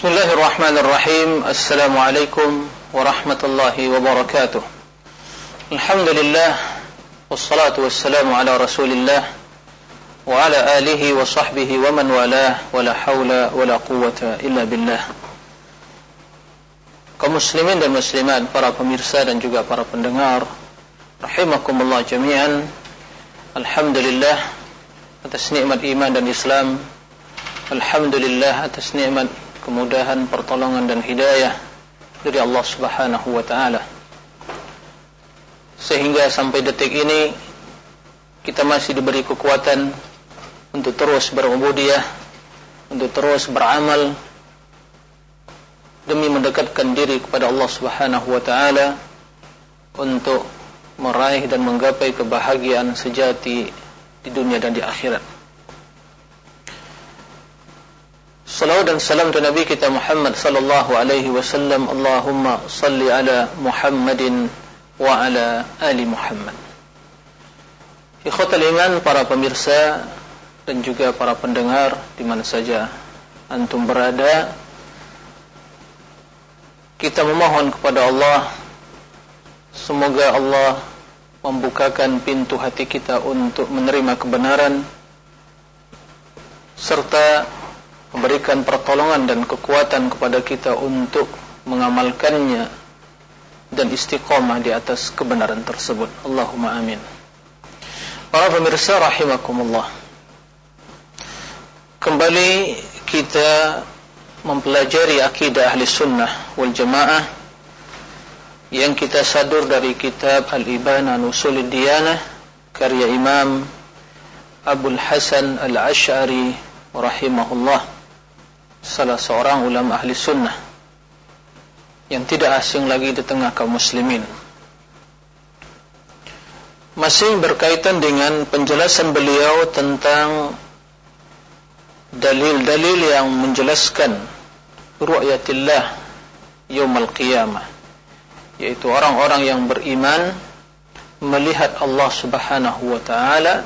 بسم الله الرحمن الرحيم السلام عليكم ورحمة الله وبركاته الحمد لله والصلاة والسلام على رسول الله وعلى آله وصحبه ومن والاه ولا حول ولا قوة إلا بالله كمسلمين المسلمين para pemirsa dan juga para pendengar رحمكم الله جميعا الحمد لله atas نعمة الإيمان dan Islam. الحمد لله atas نعمة kemudahan, pertolongan dan hidayah dari Allah Subhanahu wa taala. Sehingga sampai detik ini kita masih diberi kekuatan untuk terus berubudiyah, untuk terus beramal demi mendekatkan diri kepada Allah Subhanahu wa taala untuk meraih dan menggapai kebahagiaan sejati di dunia dan di akhirat. Salawat dan salam kepada Nabi kita Muhammad sallallahu alaihi wasallam. Allahumma salli ala Muhammadin wa ala ali Muhammad. Ikhwatal iman para pemirsa dan juga para pendengar di mana saja antum berada. Kita memohon kepada Allah semoga Allah membukakan pintu hati kita untuk menerima kebenaran serta memberikan pertolongan dan kekuatan kepada kita untuk mengamalkannya dan istiqamah di atas kebenaran tersebut. Allahumma amin. Para pemirsa rahimakumullah. Kembali kita mempelajari akidah ahli sunnah wal jamaah yang kita sadur dari kitab Al-Ibana Nusul Diyanah karya Imam Abdul Hasan Al-Ash'ari rahimahullah salah seorang ulama ahli sunnah yang tidak asing lagi di tengah kaum muslimin. Masih berkaitan dengan penjelasan beliau tentang dalil-dalil yang menjelaskan ru'yatillah yaumal qiyamah yaitu orang-orang yang beriman melihat Allah Subhanahu wa taala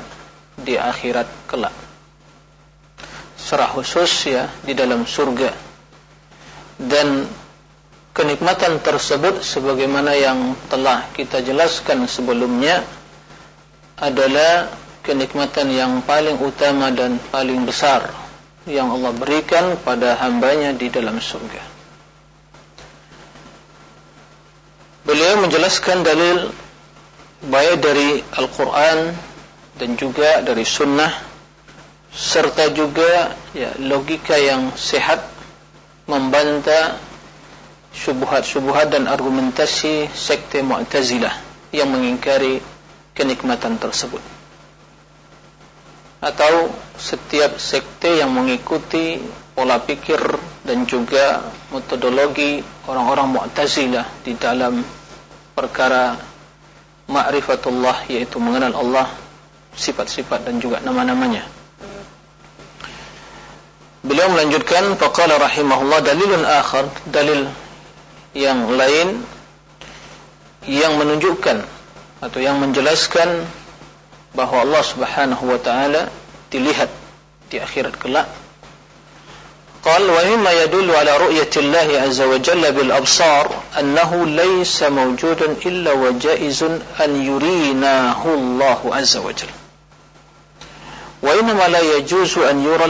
di akhirat kelak secara khusus ya di dalam surga dan kenikmatan tersebut sebagaimana yang telah kita jelaskan sebelumnya adalah kenikmatan yang paling utama dan paling besar yang Allah berikan pada hambanya di dalam surga. Beliau menjelaskan dalil baik dari Al-Quran dan juga dari Sunnah serta juga ya, logika yang sehat membantah syubhat-syubhat dan argumentasi sekte Mu'tazilah yang mengingkari kenikmatan tersebut. Atau setiap sekte yang mengikuti pola pikir dan juga metodologi orang-orang Mu'tazilah di dalam perkara ma'rifatullah yaitu mengenal Allah sifat-sifat dan juga nama-namanya Beliau melanjutkan faqala rahimahullah dalilun akhar, dalil yang lain yang menunjukkan atau yang menjelaskan bahwa Allah Subhanahu wa taala dilihat di akhirat kelak. Qal wa mimma yadullu ala ru'yati Allah azza wa jalla bil absar annahu laysa mawjudun illa wa jaizun an yurinahu Allah azza wa jalla. Wa inma la yajuzu an yura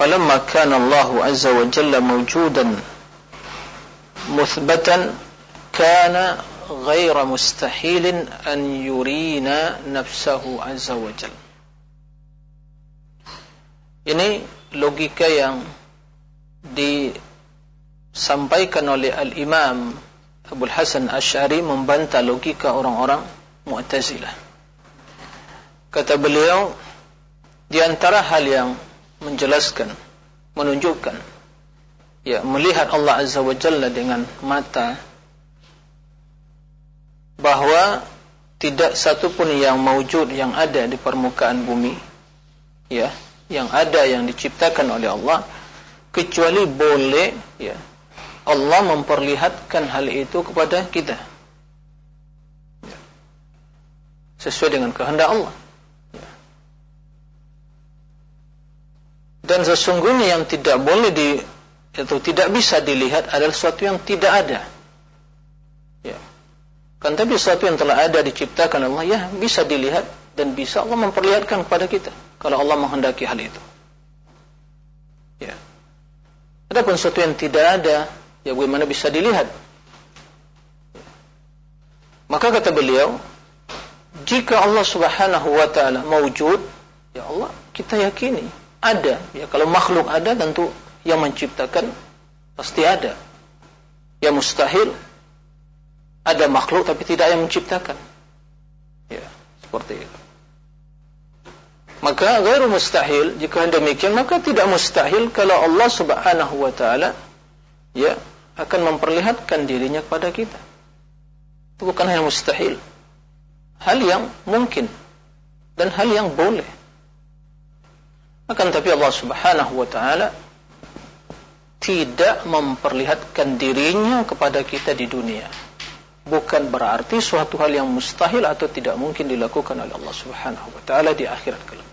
فلما كان الله عز وجل موجودا مثبتا كان غير مستحيل أن يرينا نفسه عز وجل Ini logika yang disampaikan oleh Al-Imam Abu Hasan Ash'ari membantah logika orang-orang Mu'tazilah. Kata beliau, di antara hal yang menjelaskan, menunjukkan ya melihat Allah Azza wa Jalla dengan mata bahwa tidak satu pun yang maujud yang ada di permukaan bumi ya yang ada yang diciptakan oleh Allah kecuali boleh ya Allah memperlihatkan hal itu kepada kita ya. sesuai dengan kehendak Allah Dan sesungguhnya yang tidak boleh di itu tidak bisa dilihat adalah sesuatu yang tidak ada. Ya. Kan tapi sesuatu yang telah ada diciptakan Allah ya bisa dilihat dan bisa Allah memperlihatkan kepada kita kalau Allah menghendaki hal itu. Ya. Adapun sesuatu yang tidak ada, ya bagaimana bisa dilihat? Ya. Maka kata beliau, jika Allah Subhanahu wa taala mewujud, ya Allah kita yakini ada. Ya kalau makhluk ada tentu yang menciptakan pasti ada. Ya mustahil ada makhluk tapi tidak yang menciptakan. Ya, seperti itu. Maka gairu mustahil jika demikian maka tidak mustahil kalau Allah Subhanahu wa taala ya akan memperlihatkan dirinya kepada kita. Itu bukan hanya mustahil. Hal yang mungkin dan hal yang boleh. Akan tapi Allah Subhanahu wa taala tidak memperlihatkan dirinya kepada kita di dunia. Bukan berarti suatu hal yang mustahil atau tidak mungkin dilakukan oleh Allah Subhanahu wa taala di akhirat kelak.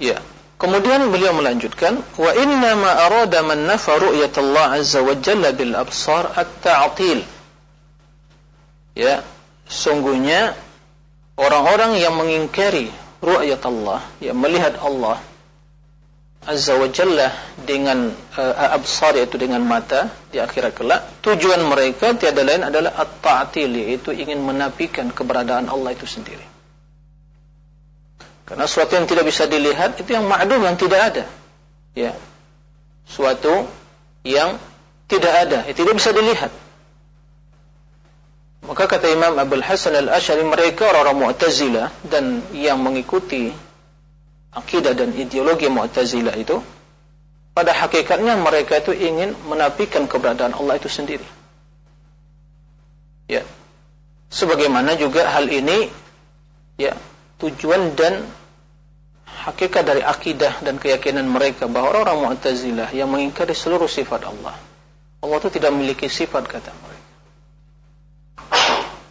Ya. Kemudian beliau melanjutkan, wa inna ma arada man nafa ru'yatallah azza wa jalla bil absar at-ta'til. Ya, sungguhnya orang-orang yang mengingkari ru'yat Allah, yang melihat Allah azza wa jalla dengan uh, absar yaitu dengan mata di akhirat kelak, tujuan mereka tiada lain adalah at-ta'til yaitu ingin menafikan keberadaan Allah itu sendiri. Karena sesuatu yang tidak bisa dilihat itu yang ma'dum yang tidak ada. Ya. Suatu yang tidak ada, itu tidak bisa dilihat. Maka kata Imam Abdul Hasan Al-Asy'ari mereka orang-orang Mu'tazilah dan yang mengikuti akidah dan ideologi Mu'tazilah itu pada hakikatnya mereka itu ingin menafikan keberadaan Allah itu sendiri. Ya. Sebagaimana juga hal ini ya tujuan dan hakikat dari akidah dan keyakinan mereka bahwa orang-orang Mu'tazilah yang mengingkari seluruh sifat Allah. Allah itu tidak memiliki sifat kata mereka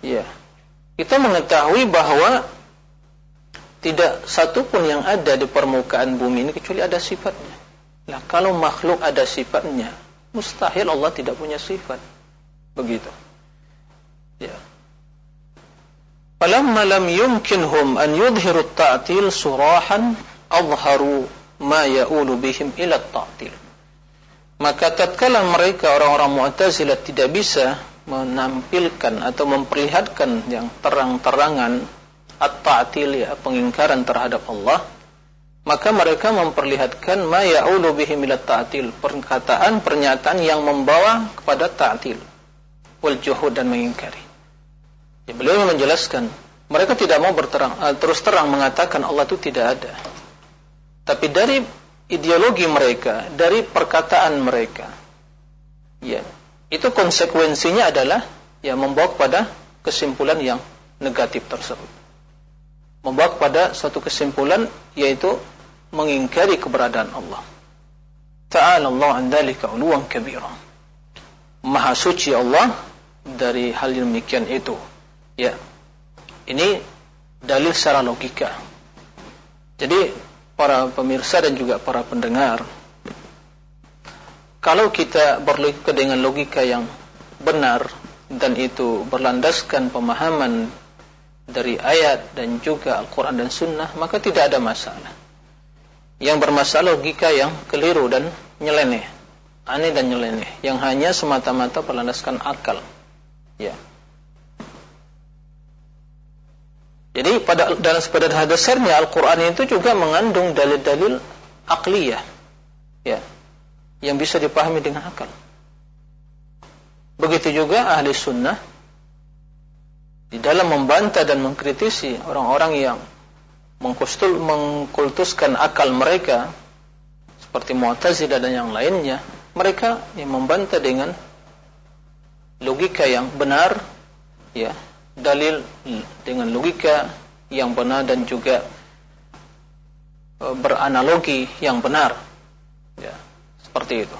ya kita mengetahui bahwa tidak satupun yang ada di permukaan bumi ini kecuali ada sifatnya. Nah, kalau makhluk ada sifatnya, mustahil Allah tidak punya sifat. Begitu. Ya. Falamma lam yumkinhum an yudhiru ta'til surahan adharu ma ya'ulu bihim ila ta'til. Maka tatkala mereka orang-orang Mu'tazilah tidak bisa menampilkan atau memperlihatkan yang terang-terangan at-ta'til ya pengingkaran terhadap Allah maka mereka memperlihatkan ma ya'ulu bihi ila ta'til perkataan pernyataan yang membawa kepada ta'til wal juhud dan mengingkari Ya, beliau menjelaskan, mereka tidak mau berterang, uh, terus terang mengatakan Allah itu tidak ada. Tapi dari ideologi mereka, dari perkataan mereka, ya, itu konsekuensinya adalah ya membawa kepada kesimpulan yang negatif tersebut. Membawa kepada suatu kesimpulan yaitu mengingkari keberadaan Allah. Ta'ala Allah an dalika uluwan kabira. Maha suci Allah dari hal yang demikian itu. Ya. Ini dalil secara logika. Jadi para pemirsa dan juga para pendengar kalau kita berlogika dengan logika yang benar dan itu berlandaskan pemahaman dari ayat dan juga Al-Quran dan Sunnah maka tidak ada masalah yang bermasalah logika yang keliru dan nyeleneh aneh dan nyeleneh yang hanya semata-mata berlandaskan akal ya Jadi pada dalam pada dasarnya Al-Qur'an itu juga mengandung dalil-dalil akliyah. Ya. Yang bisa dipahami dengan akal. Begitu juga ahli sunnah di dalam membantah dan mengkritisi orang-orang yang mengkustul, mengkultuskan akal mereka seperti Mu'tazilah dan yang lainnya, mereka yang membantah dengan logika yang benar, ya, dalil dengan logika yang benar dan juga e, beranalogi yang benar. Ya, seperti itu.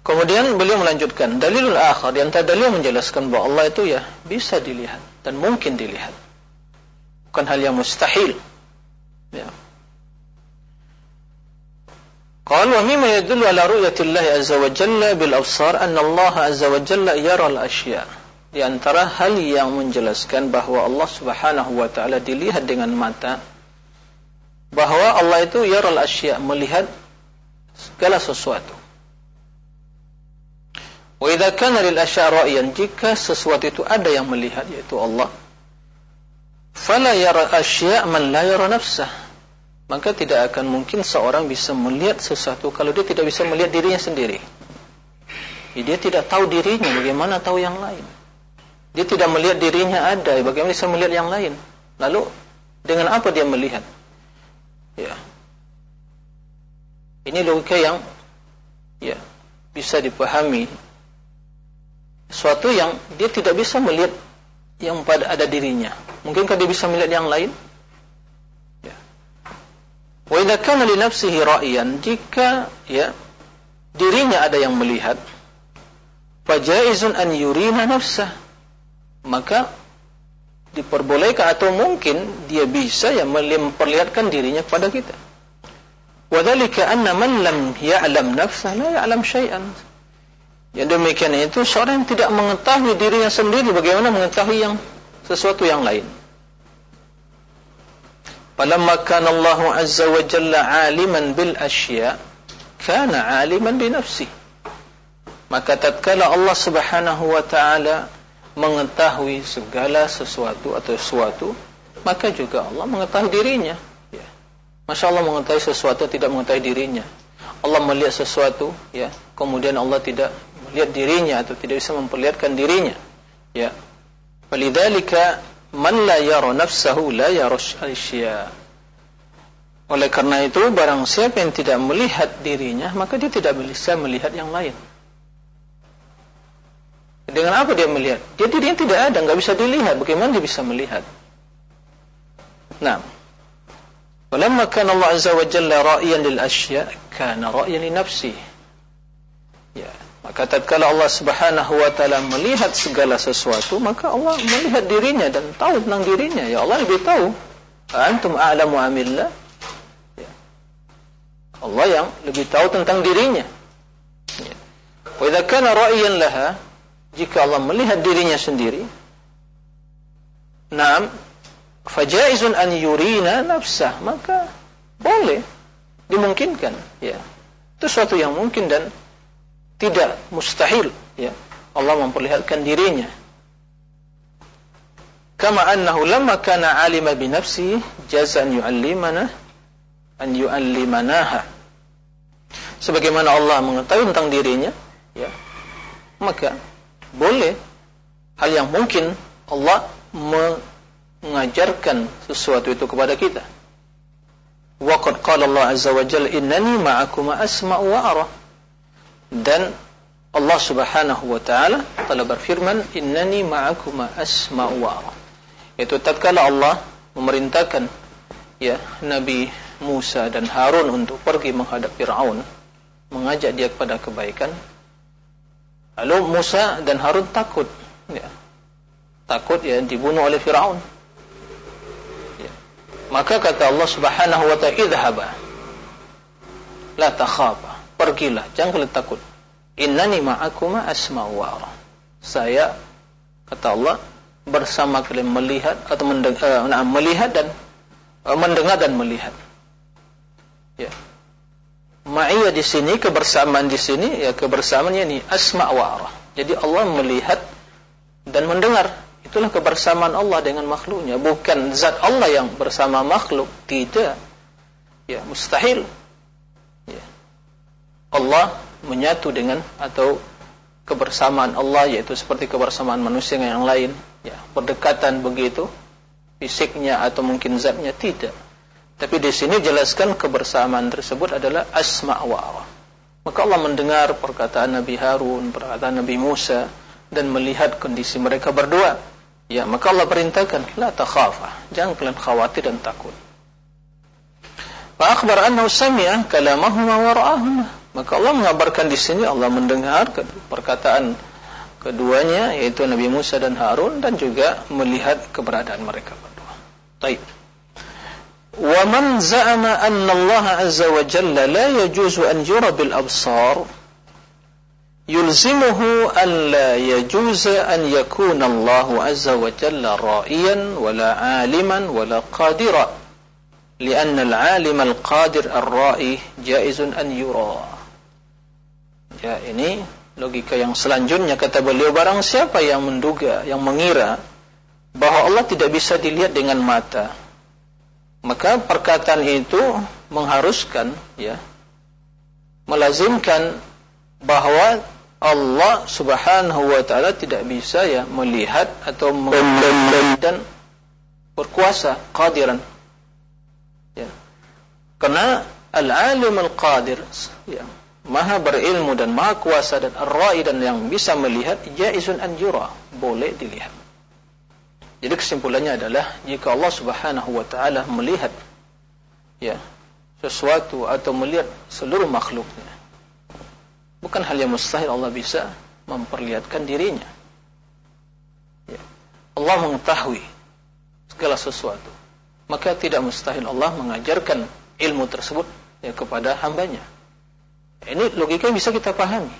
Kemudian beliau melanjutkan dalilul akhar yang tadi beliau menjelaskan bahwa Allah itu ya bisa dilihat dan mungkin dilihat. bukan hal yang mustahil. Ya. قال ومما يدل على رؤية الله عز وجل بالأبصار أن الله عز وجل يرى الأشياء di antara hal yang menjelaskan bahwa Allah Subhanahu wa taala dilihat dengan mata bahwa Allah itu yaral asya melihat segala sesuatu. Wa idza kana lil jika sesuatu itu ada yang melihat yaitu Allah fala yara asya man la yara nafsah maka tidak akan mungkin seorang bisa melihat sesuatu kalau dia tidak bisa melihat dirinya sendiri. Ya, dia tidak tahu dirinya, bagaimana tahu yang lain? Dia tidak melihat dirinya ada, bagaimana bisa melihat yang lain? Lalu dengan apa dia melihat? Ya. Ini logika yang ya bisa dipahami. Suatu yang dia tidak bisa melihat yang pada ada dirinya. Mungkinkah dia bisa melihat yang lain? Wa idza kana li nafsihi jika ya dirinya ada yang melihat fajaizun an yurina nafsah maka diperbolehkan atau mungkin dia bisa ya memperlihatkan dirinya kepada kita. Wadhalika anna man lam ya'lam nafsah la ya'lam syai'an. Yang demikian itu seorang yang tidak mengetahui dirinya sendiri bagaimana mengetahui yang sesuatu yang lain. Falamma kana Allah azza wa jalla aliman bil asya kana aliman bi nafsi. Maka tatkala Allah Subhanahu wa taala mengetahui segala sesuatu atau sesuatu, maka juga Allah mengetahui dirinya. Masya Allah mengetahui sesuatu tidak mengetahui dirinya Allah melihat sesuatu ya kemudian Allah tidak melihat dirinya atau tidak bisa memperlihatkan dirinya ya Walidzalika man la yara nafsahu la yara. Oleh karena itu barang siapa yang tidak melihat dirinya maka dia tidak bisa melihat yang lain. Dengan apa dia melihat? Dia dirinya tidak ada, nggak bisa dilihat. Bagaimana dia bisa melihat? Nah, Azza wa Jalla ra'iyan lil asya, kana ra'iyan li nafsi. Ya, maka tatkala Allah Subhanahu wa taala melihat segala sesuatu, maka Allah melihat dirinya dan tahu tentang dirinya. Ya Allah lebih tahu. Antum a'lamu amillah. Ya. Allah yang lebih tahu tentang dirinya. Ya. Jika Allah melihat dirinya sendiri, fajaizun an yurina nafsah, maka boleh dimungkinkan, ya. Itu suatu yang mungkin dan tidak mustahil ya. Allah memperlihatkan dirinya. Kama annahu lamma kana alima bi nafsihi jaza an yu'allimana an yu'allimanaha. Sebagaimana Allah mengetahui tentang dirinya ya. Maka boleh hal yang mungkin Allah mengajarkan sesuatu itu kepada kita waqad qala Allah azza wa jalla innani ma'akum asma'u wa ara dan Allah Subhanahu wa taala telah berfirman innani ma'akuma asma'u wa ara. Itu tatkala Allah memerintahkan ya Nabi Musa dan Harun untuk pergi menghadap Firaun, mengajak dia kepada kebaikan. Lalu Musa dan Harun takut ya. Takut ya dibunuh oleh Firaun. Maka kata Allah Subhanahu wa taala idhhaba la takhafa pergilah, jangan takut. Innani ma'akuma asma'u. Saya kata Allah bersama kalian melihat atau mendengar, uh, nah, melihat dan uh, mendengar dan melihat. Ya. Ma'iyah di sini kebersamaan di sini ya kebersamaannya ini asma' wa. Jadi Allah melihat dan mendengar. Itulah kebersamaan Allah dengan makhluknya, bukan zat Allah yang bersama makhluk, tidak. Ya, mustahil. Allah menyatu dengan atau kebersamaan Allah yaitu seperti kebersamaan manusia dengan yang lain. Ya berdekatan begitu. Fisiknya atau mungkin zatnya tidak. Tapi di sini jelaskan kebersamaan tersebut adalah asma wa Allah maka Allah mendengar perkataan Nabi Harun perkataan Nabi Musa dan melihat kondisi mereka berdua Ya, maka Allah perintahkan, la takhafa, jangan kalian khawatir dan takut. Fa akhbar annahu sami'a kalamahuma wa ra'ahuma. Maka Allah mengabarkan di sini Allah mendengar perkataan keduanya yaitu Nabi Musa dan Harun dan juga melihat keberadaan mereka berdua. Baik. Wa man za'ama anna Allah azza wa jalla la yajuzu an yura bil absar yulzimuhu an la yajuza an yakuna Allah azza wa jalla ra'iyan wala aliman wala qadira. Lianna al-alim al-qadir ar-ra'i jaizun an yura. Ya ini logika yang selanjutnya. Kata beliau barang siapa yang menduga yang mengira bahwa Allah tidak bisa dilihat dengan mata maka perkataan itu mengharuskan ya melazimkan bahwa Allah Subhanahu wa taala tidak bisa ya melihat atau dan berkuasa qadiran. Ya. Karena al-alim al-qadir ya maha berilmu dan maha kuasa dan ar-ra'i dan yang bisa melihat jaizun an yura boleh dilihat. Jadi kesimpulannya adalah jika Allah Subhanahu wa taala melihat ya sesuatu atau melihat seluruh makhluknya bukan hal yang mustahil Allah bisa memperlihatkan dirinya. Ya. Allah mengetahui segala sesuatu. Maka tidak mustahil Allah mengajarkan ilmu tersebut ya kepada hambanya. Ini logika yang bisa kita pahami.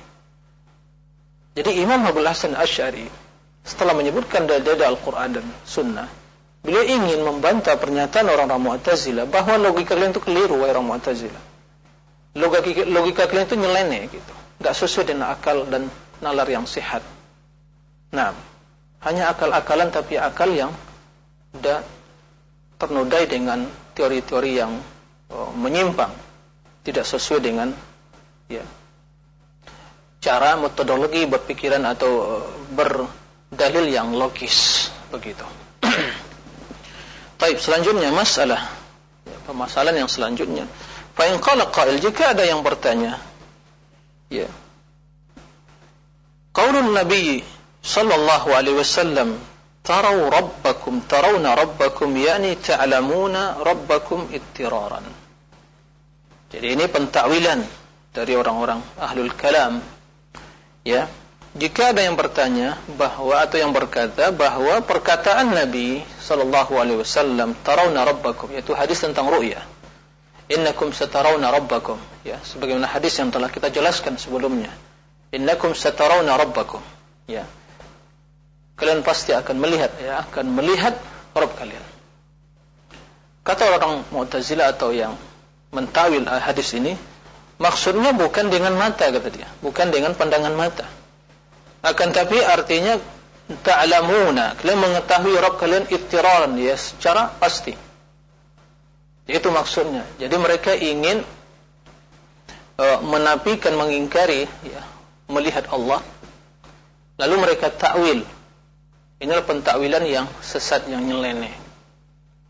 Jadi Imam Abdul Hasan Asy'ari setelah menyebutkan dalil Al-Quran dan Sunnah, beliau ingin membantah pernyataan orang-orang Mu'tazilah bahwa logika kalian itu keliru, wahai orang Mu'tazilah. Logika, logika kalian itu nyeleneh gitu. Tidak sesuai dengan akal dan nalar yang sehat. Nah, hanya akal-akalan tapi akal yang tidak ternodai dengan teori-teori yang oh, menyimpang, tidak sesuai dengan ya cara metodologi berpikiran atau uh, ber dalil yang logis begitu. Baik, selanjutnya masalah ya, permasalahan yang selanjutnya. Fa in qala qail jika ada yang bertanya ya. Qaulun Nabi sallallahu alaihi wasallam tarau rabbakum tarawna rabbakum yani ta'lamuna rabbakum ittiraran. Jadi ini pentakwilan dari orang-orang ahlul kalam ya jika ada yang bertanya bahwa atau yang berkata bahwa perkataan Nabi sallallahu alaihi wasallam tarawna rabbakum yaitu hadis tentang ru'ya innakum satarawna rabbakum ya sebagaimana hadis yang telah kita jelaskan sebelumnya. Innakum satarawna rabbakum. Ya. Kalian pasti akan melihat ya akan melihat Rabb kalian. Kata orang Mu'tazilah atau yang mentawil hadis ini maksudnya bukan dengan mata kata dia. Bukan dengan pandangan mata. Akan tapi artinya ta'lamuna. Kalian mengetahui Rabb kalian ittiraran ya secara pasti. Itu maksudnya. Jadi mereka ingin uh, menafikan mengingkari ya melihat Allah. Lalu mereka takwil. Inilah pentakwilan yang sesat yang nyeleneh.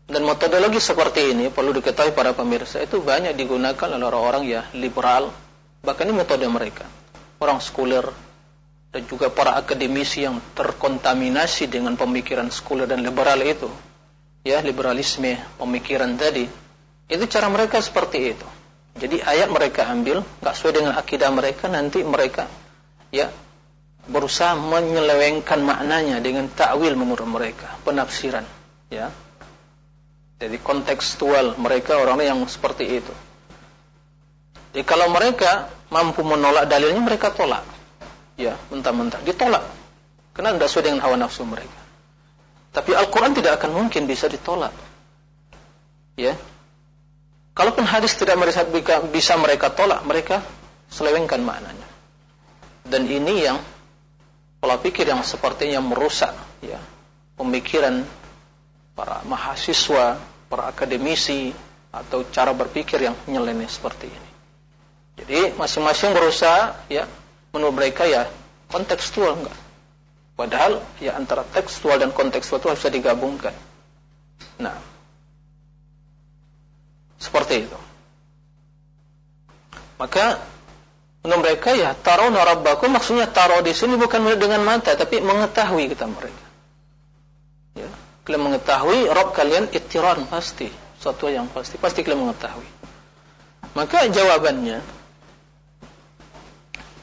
Dan metodologi seperti ini perlu diketahui para pemirsa itu banyak digunakan oleh orang-orang ya liberal bahkan ini metode mereka. Orang sekuler dan juga para akademisi yang terkontaminasi dengan pemikiran sekuler dan liberal itu. Ya liberalisme pemikiran tadi. Itu cara mereka seperti itu jadi ayat mereka ambil nggak sesuai dengan akidah mereka nanti mereka ya berusaha menyelewengkan maknanya dengan takwil menurut mereka penafsiran ya. Jadi kontekstual mereka orang yang seperti itu. Jadi kalau mereka mampu menolak dalilnya mereka tolak ya mentah-mentah. Ditolak karena tidak sesuai dengan hawa nafsu mereka. Tapi Al-Quran tidak akan mungkin bisa ditolak ya kalaupun hadis tidak bisa mereka tolak mereka selewengkan maknanya dan ini yang pola pikir yang sepertinya merusak ya pemikiran para mahasiswa para akademisi atau cara berpikir yang nyeleneh seperti ini jadi masing-masing berusaha ya menurut mereka ya kontekstual enggak. Padahal ya antara tekstual dan kontekstual itu harus digabungkan. Nah, seperti itu. Maka mereka ya taruh narabaku maksudnya taruh di sini bukan dengan mata tapi mengetahui kita mereka. Ya, kalian mengetahui Rob kalian itiran pasti, suatu yang pasti pasti kalian mengetahui. Maka jawabannya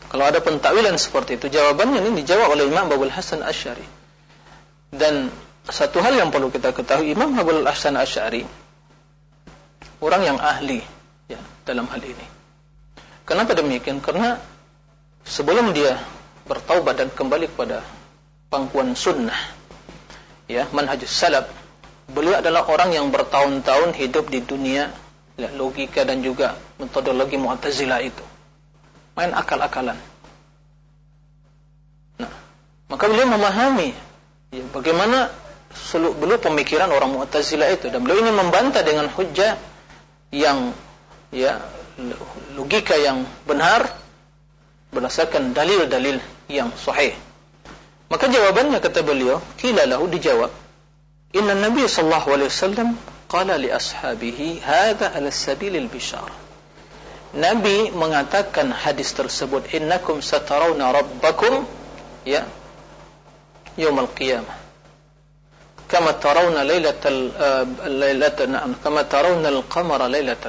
kalau ada pentakwilan seperti itu, jawabannya ini dijawab oleh Imam Babul Hasan Asy'ari. Dan satu hal yang perlu kita ketahui Imam Abdul Hasan Asy'ari orang yang ahli ya dalam hal ini. Kenapa demikian? Karena sebelum dia bertaubat dan kembali kepada pangkuan sunnah ya manhaj salaf beliau adalah orang yang bertahun-tahun hidup di dunia ya, logika dan juga metodologi Mu'tazilah itu. Main akal-akalan. Nah, maka beliau memahami ya, bagaimana seluk beluk pemikiran orang Mu'tazilah itu dan beliau ingin membantah dengan hujah yang ya logika yang benar berdasarkan dalil-dalil yang sahih. Maka jawabannya kata beliau, kila lahu dijawab, "Inna Nabi sallallahu alaihi wasallam qala li ashabihi hadha ala sabilil bishar Nabi mengatakan hadis tersebut innakum satarawna rabbakum ya yaumul qiyamah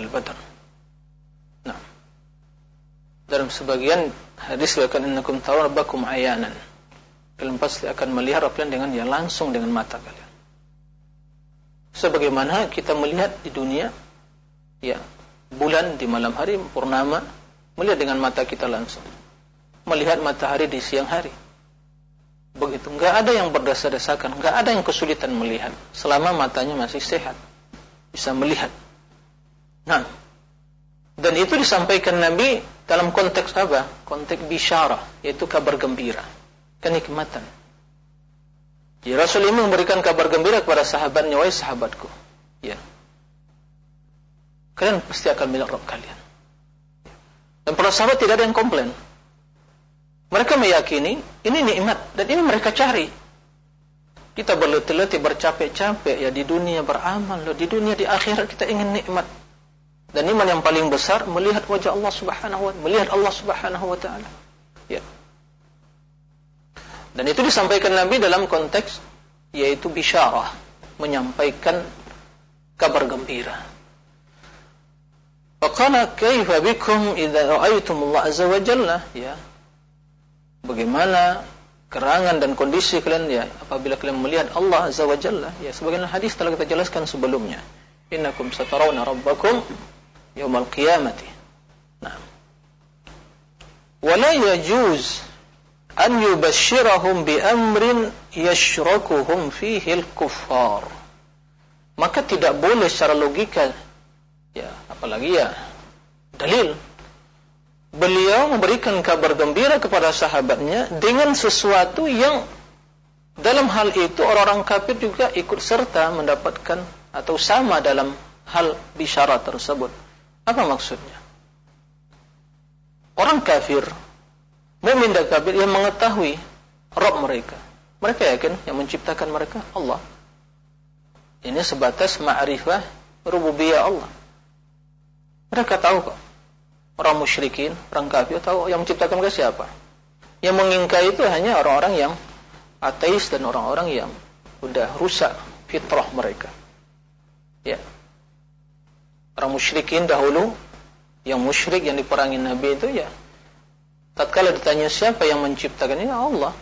badr nah dalam sebagian hadis akan innakum tarawna rabbakum ayanan. Kalian pasti akan melihat Rabbnya dengan ya langsung dengan mata kalian. Sebagaimana kita melihat di dunia ya bulan di malam hari purnama melihat dengan mata kita langsung. Melihat matahari di siang hari begitu enggak ada yang berdasar-dasarkan enggak ada yang kesulitan melihat selama matanya masih sehat bisa melihat nah dan itu disampaikan Nabi dalam konteks apa? konteks bisyarah yaitu kabar gembira kenikmatan Ya Rasul ini memberikan kabar gembira kepada sahabatnya, wahai sahabatku. Ya. Kalian pasti akan milik Rabb kalian. Dan para sahabat tidak ada yang komplain. Mereka meyakini ini nikmat dan ini mereka cari. Kita berletih-letih bercapek-capek ya di dunia beramal, loh di dunia di akhirat kita ingin nikmat. Dan iman yang paling besar melihat wajah Allah Subhanahu wa melihat Allah Subhanahu wa taala. Ya. Dan itu disampaikan Nabi dalam konteks yaitu bisyarah, menyampaikan kabar gembira. Faqala kaifa bikum idza ra'aytum Allah azza wa jalla ya. Bagaimana kerangan dan kondisi kalian ya apabila kalian melihat Allah azza wa jalla ya sebagaimana hadis telah kita jelaskan sebelumnya. Innakum satarawna rabbakum yaumal qiyamati. Nah. Wala yajuz an yubashirahum bi amrin yashrakuhum fihi al-kuffar. Maka tidak boleh secara logika ya, apalagi ya dalil beliau memberikan kabar gembira kepada sahabatnya dengan sesuatu yang dalam hal itu orang-orang kafir juga ikut serta mendapatkan atau sama dalam hal bisyara tersebut. Apa maksudnya? Orang kafir Mukmin dan kafir yang mengetahui Rob mereka. Mereka yakin yang menciptakan mereka Allah. Ini sebatas ma'rifah rububiyah Allah. Mereka tahu kok. Orang musyrikin, orang kafir tahu yang menciptakan mereka siapa. Yang mengingkari itu hanya orang-orang yang ateis dan orang-orang yang sudah rusak fitrah mereka. Ya. Orang musyrikin dahulu yang musyrik yang diperangi Nabi itu ya tatkala ditanya siapa yang menciptakan ini Allah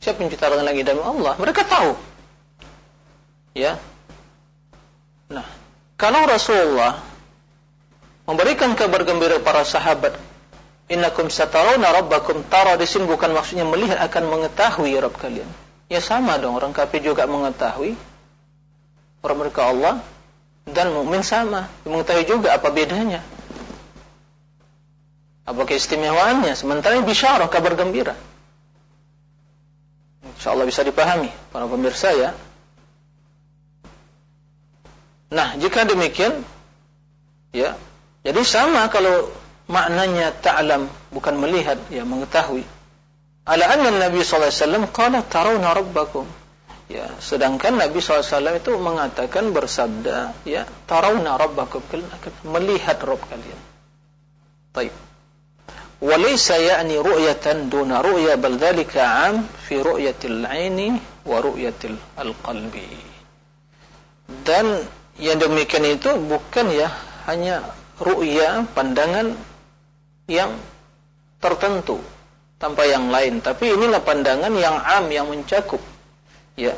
siapa yang menciptakan lagi dan Allah mereka tahu ya nah kalau Rasulullah memberikan kabar gembira para sahabat innakum satarawna rabbakum tara di sini bukan maksudnya melihat akan mengetahui Rabb kalian ya sama dong orang kafir juga mengetahui orang mereka Allah dan mukmin sama mengetahui juga apa bedanya apa keistimewaannya? Sementara bisyarah kabar gembira. InsyaAllah bisa dipahami para pemirsa ya. Nah, jika demikian, ya, jadi sama kalau maknanya ta'lam bukan melihat ya mengetahui. Ala anna Nabi sallallahu alaihi wasallam qala tarawna rabbakum. Ya, sedangkan Nabi SAW itu mengatakan bersabda, ya, tarawna rabbakum, kalian akan melihat Rabb kalian. Baik. Walaysa ya'ni ru'yatan duna ru'ya bal dhalika 'am fi ru'yatil 'aini wa ru'yatil qalbi. Dan yang demikian itu bukan ya hanya ru'ya pandangan yang tertentu tanpa yang lain tapi inilah pandangan yang am yang mencakup ya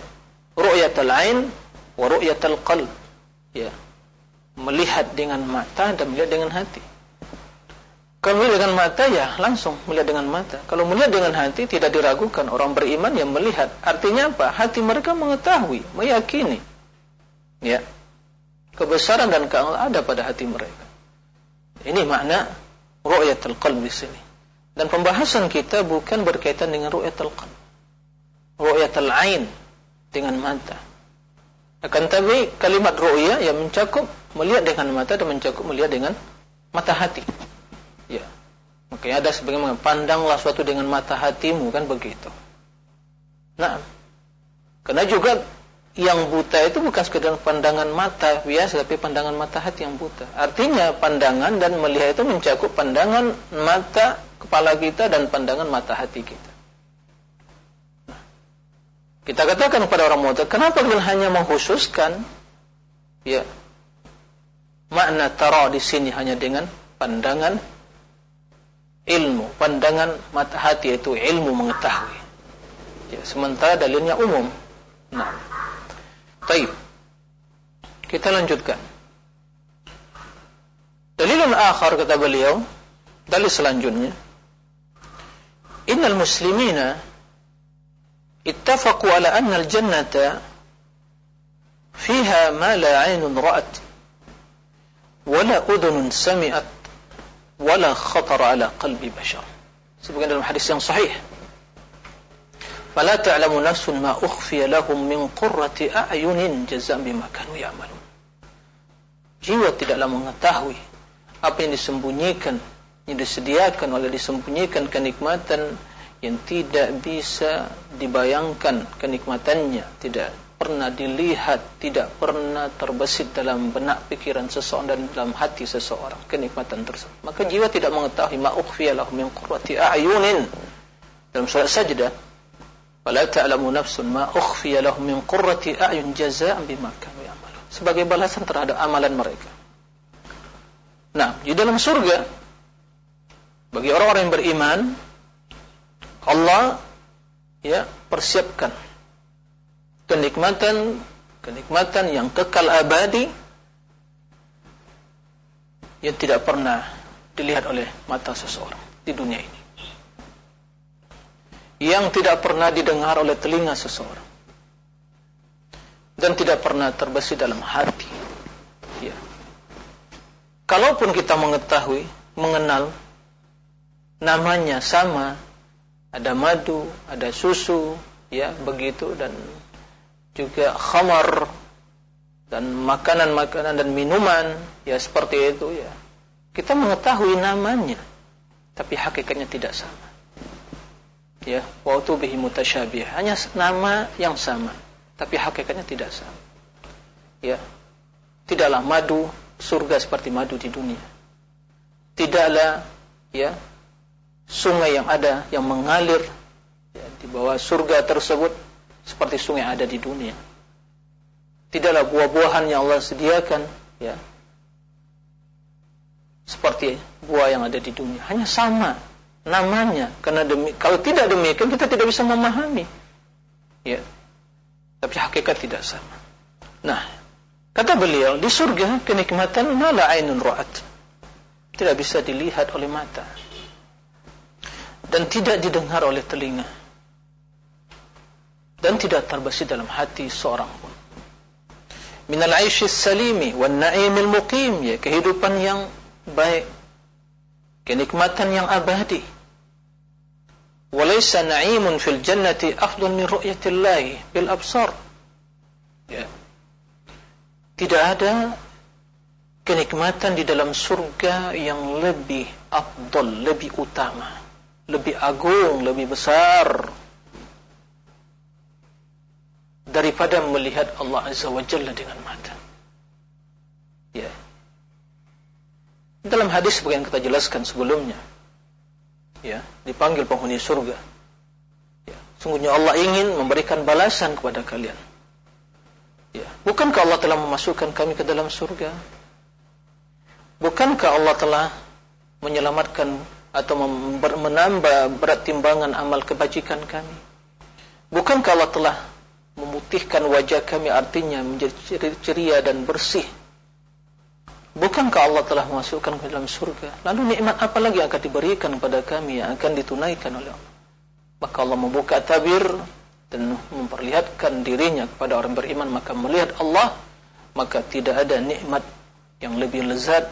ru'yatul ain wa ru'yatul qalb. Ya. Melihat dengan mata dan melihat dengan hati. Kalau melihat dengan mata ya langsung melihat dengan mata. Kalau melihat dengan hati tidak diragukan orang beriman yang melihat. Artinya apa? Hati mereka mengetahui, meyakini. Ya. Kebesaran dan keangkuhan ada pada hati mereka. Ini makna ru'yatul qalb di sini. Dan pembahasan kita bukan berkaitan dengan ru'yatul qalb. Ru'yatul ain dengan mata. Akan tapi kalimat ru'ya yang mencakup melihat dengan mata dan mencakup melihat dengan mata hati. Ya. Makanya ada sebagaimana pandanglah suatu dengan mata hatimu kan begitu. Nah, karena juga yang buta itu bukan sekedar pandangan mata biasa tapi pandangan mata hati yang buta. Artinya pandangan dan melihat itu mencakup pandangan mata kepala kita dan pandangan mata hati kita. Kita katakan kepada orang muta, kenapa kalian hanya mengkhususkan ya makna tara di sini hanya dengan pandangan ilmu, pandangan mata hati itu ilmu mengetahui. Ya, sementara dalilnya umum. Nah, baik. Kita lanjutkan. Dalilun akhar kata beliau, dalil selanjutnya. Innal muslimina ittafaqu ala anna al-jannata fiha ma la 'ainun ra'at wa la udhunun sami'at wala khatar ala qalbi bashar. Sebagian dalam hadis yang sahih. Fala ta'lamu nafsun ma ukhfiya lahum min qurrati a'yunin jazaa'an bima kanu ya'malun. Jiwa tidaklah mengetahui apa yang disembunyikan, yang disediakan oleh disembunyikan kenikmatan yang tidak bisa dibayangkan kenikmatannya, tidak pernah dilihat, tidak pernah terbesit dalam benak pikiran seseorang dan dalam hati seseorang kenikmatan tersebut. Maka jiwa tidak mengetahui ma ukhfiya lahum min qurrati a'yunin. Dalam surat Sajdah, "Wala ta'lamu nafsun ma ukhfiya lahum min qurrati a'yun jazaa'an bima kanu ya'malun." Sebagai balasan terhadap amalan mereka. Nah, di dalam surga bagi orang-orang yang beriman Allah ya persiapkan kenikmatan kenikmatan yang kekal abadi yang tidak pernah dilihat oleh mata seseorang di dunia ini. Yang tidak pernah didengar oleh telinga seseorang. Dan tidak pernah terbesit dalam hati. Ya. Kalaupun kita mengetahui, mengenal namanya sama, ada madu, ada susu, ya begitu dan juga khamar dan makanan-makanan dan minuman ya seperti itu ya kita mengetahui namanya tapi hakikatnya tidak sama ya waktu bihi mutasyabih hanya nama yang sama tapi hakikatnya tidak sama. Ya tidaklah madu surga seperti madu di dunia. Tidaklah ya sungai yang ada yang mengalir ya, di bawah surga tersebut seperti sungai ada di dunia. Tidaklah buah-buahan yang Allah sediakan ya seperti buah yang ada di dunia, hanya sama namanya. Karena demi, kalau tidak demikian kita tidak bisa memahami. Ya. Tapi hakikat tidak sama. Nah, kata beliau, di surga kenikmatan mala ainun ra'at. Tidak bisa dilihat oleh mata. Dan tidak didengar oleh telinga dan tidak terbesit dalam hati seorang pun. Minal aisyis salimi wan na'imil muqim ya kehidupan yang baik kenikmatan yang abadi walaysa na'imun fil jannati afdal min ru'yatillahi bil absar ya tidak ada kenikmatan di dalam surga yang lebih afdal lebih utama lebih agung lebih besar daripada melihat Allah Azza wa Jalla dengan mata. Ya. Dalam hadis yang kita jelaskan sebelumnya, ya, dipanggil penghuni surga. Ya, sungguhnya Allah ingin memberikan balasan kepada kalian. Ya, bukankah Allah telah memasukkan kami ke dalam surga? Bukankah Allah telah menyelamatkan atau menambah berat timbangan amal kebajikan kami? Bukankah Allah telah memutihkan wajah kami artinya menjadi ceria dan bersih. Bukankah Allah telah masukkan ke dalam surga? Lalu nikmat apa lagi yang akan diberikan kepada kami yang akan ditunaikan oleh Allah? Maka Allah membuka tabir dan memperlihatkan dirinya kepada orang beriman maka melihat Allah maka tidak ada nikmat yang lebih lezat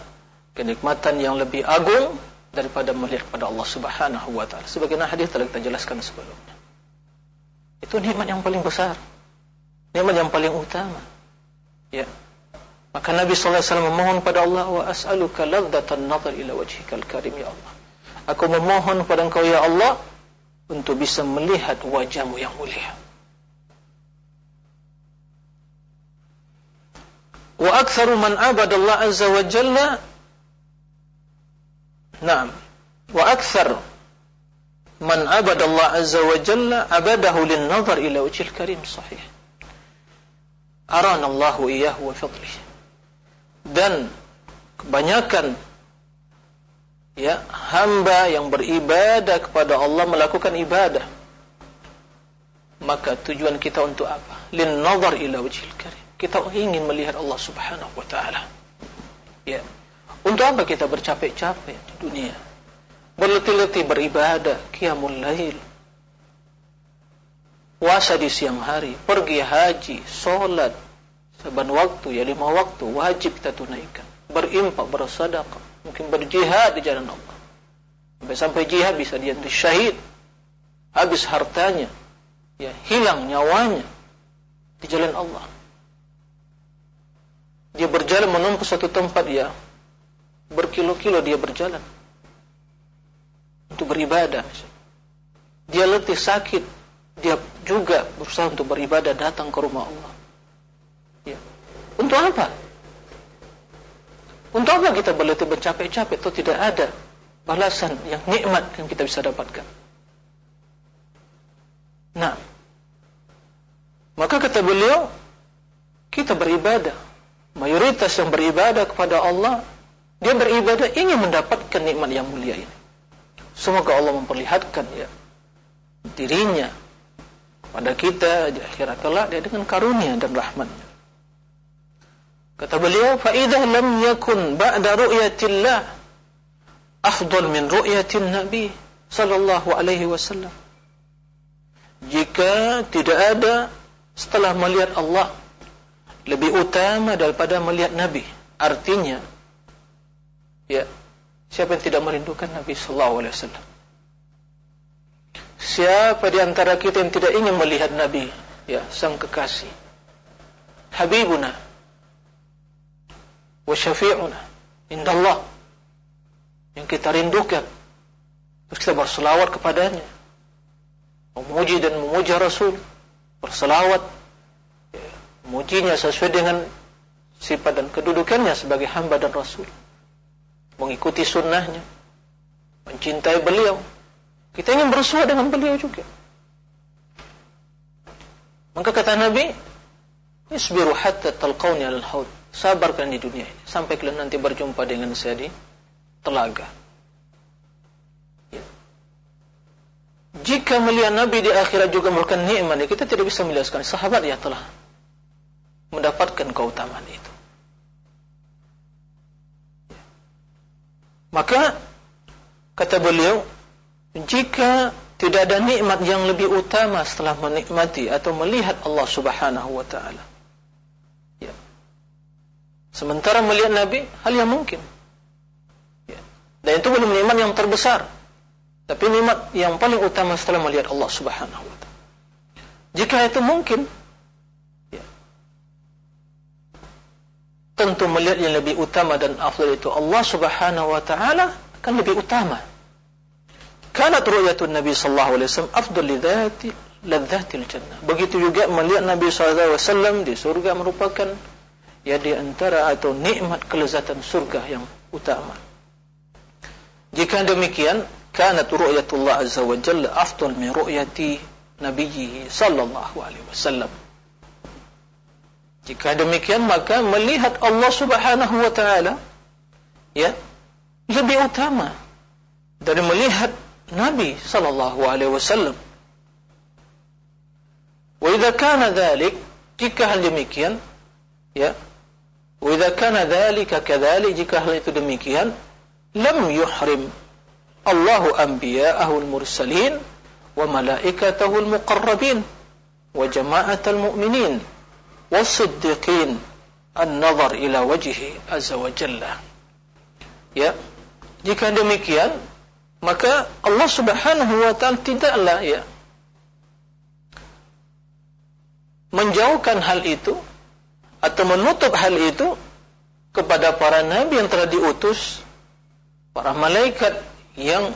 kenikmatan yang lebih agung daripada melihat kepada Allah Subhanahu wa taala. Sebagaimana hadis telah kita jelaskan sebelumnya. Itu nikmat yang paling besar. Nikmat yang paling utama. Ya. Maka Nabi sallallahu alaihi wasallam memohon pada Allah wa as'aluka ladzatan nazar ila wajhikal karim ya Allah. Aku memohon kepada Engkau ya Allah untuk bisa melihat wajahmu yang mulia. Wa aktsaru man abada Allah azza wa jalla Naam. Wa akthar man abada Allah azza wa jalla abadahu lin nazar ila wajhil karim sahih. Arana Allah iyyahu wa fadlih. Dan kebanyakan ya hamba yang beribadah kepada Allah melakukan ibadah maka tujuan kita untuk apa? Lin nazar ila wajhil karim. Kita ingin melihat Allah Subhanahu wa taala. Ya. Untuk apa kita bercapek-capek di dunia? Berletih-letih beribadah, qiyamul lail. Puasa di siang hari, pergi haji, solat, saban waktu, ya lima waktu, wajib kita tunaikan. Berimpak, bersedekah, mungkin berjihad di jalan Allah. Sampai sampai jihad bisa dia syahid. Habis hartanya, ya hilang nyawanya di jalan Allah. Dia berjalan menempuh satu tempat ya berkilo-kilo dia berjalan untuk beribadah. Dia letih sakit, dia juga berusaha untuk beribadah datang ke rumah Allah. Ya. Untuk apa? Untuk apa kita berletih bercapek-capek atau tidak ada balasan yang nikmat yang kita bisa dapatkan? Nah, maka kata beliau, kita beribadah. Mayoritas yang beribadah kepada Allah dia beribadah ingin mendapatkan nikmat yang mulia ini. Semoga Allah memperlihatkan ya dirinya pada kita di akhirat kelak dia dengan karunia dan rahmatnya. Kata beliau, "Fa lam yakun ba'da ru'yatillah afdal min ru'yatin Nabi sallallahu alaihi wasallam." Jika tidak ada setelah melihat Allah lebih utama daripada melihat Nabi, artinya Ya, siapa yang tidak merindukan Nabi Sallallahu Alaihi Wasallam? Siapa di antara kita yang tidak ingin melihat Nabi, ya, sang kekasih, Habibuna, wa syafi'una, indallah, yang kita rindukan, terus kita berselawat kepadanya, memuji dan memuja Rasul, berselawat, ya, memujinya sesuai dengan sifat dan kedudukannya sebagai hamba dan Rasul. Mengikuti sunnahnya, mencintai beliau. Kita ingin bersuah dengan beliau juga. Maka kata Nabi, Isbiru hatta talqawni al haud. Sabarkan di dunia ini. Sampai kalian nanti berjumpa dengan saya di telaga. Ya. Jika melihat Nabi di akhirat juga merupakan nikmat, kita tidak bisa menjelaskan. Sahabat ya telah mendapatkan keutamaan itu. Maka kata beliau, jika tidak ada nikmat yang lebih utama setelah menikmati atau melihat Allah Subhanahu wa taala. Ya. Sementara melihat Nabi hal yang mungkin. Ya. Dan itu belum nikmat yang terbesar. Tapi nikmat yang paling utama setelah melihat Allah Subhanahu wa taala. Jika itu mungkin, tentu melihat yang lebih utama dan afdal itu Allah Subhanahu wa taala akan lebih utama. Kanat ru'yatun Nabi sallallahu alaihi wasallam afdal lidzati ladzatil jannah. Begitu juga melihat Nabi sallallahu alaihi wasallam di surga merupakan ya di antara atau nikmat kelezatan surga yang utama. Jika demikian, kanat ru'yatullah azza wa jalla afdal min ru'yati nabiyhi sallallahu alaihi wasallam. Jika demikian maka melihat Allah Subhanahu wa taala ya lebih utama dari melihat Nabi sallallahu alaihi wasallam. Wa idza kana dzalik, jika hal demikian, ya. Wa idza kana dzalika kadzalik, jika hal itu demikian, lam yuhrim Allahu anbiya'ahu al-mursalin wa malaikatahu al-muqarrabin wa jama'atal mu'minin was-siddiqin an-nazar ila wajhi azza wa jalla. Ya. Jika demikian, maka Allah Subhanahu wa taala tidaklah ya menjauhkan hal itu atau menutup hal itu kepada para nabi yang telah diutus, para malaikat yang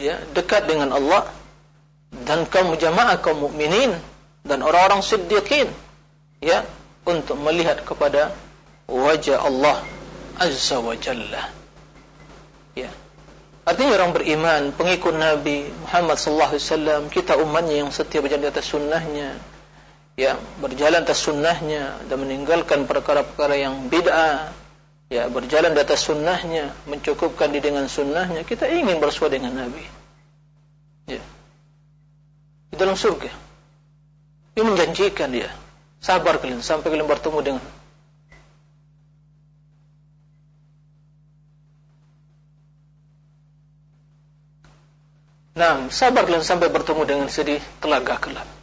ya dekat dengan Allah dan kaum jamaah kaum mukminin dan orang-orang siddiqin ya untuk melihat kepada wajah Allah azza wa jalla. Ya. Artinya orang beriman, pengikut Nabi Muhammad sallallahu alaihi wasallam, kita umatnya yang setia berjalan di atas sunnahnya, ya, berjalan atas sunnahnya dan meninggalkan perkara-perkara yang bid'ah, ya, berjalan di atas sunnahnya, mencukupkan diri dengan sunnahnya, kita ingin bersua dengan Nabi. Ya. Di dalam surga. Dia menjanjikan dia. Sabar kalian sampai kalian bertemu dengan Nah, sabar kalian sampai bertemu dengan sedih telaga kelak.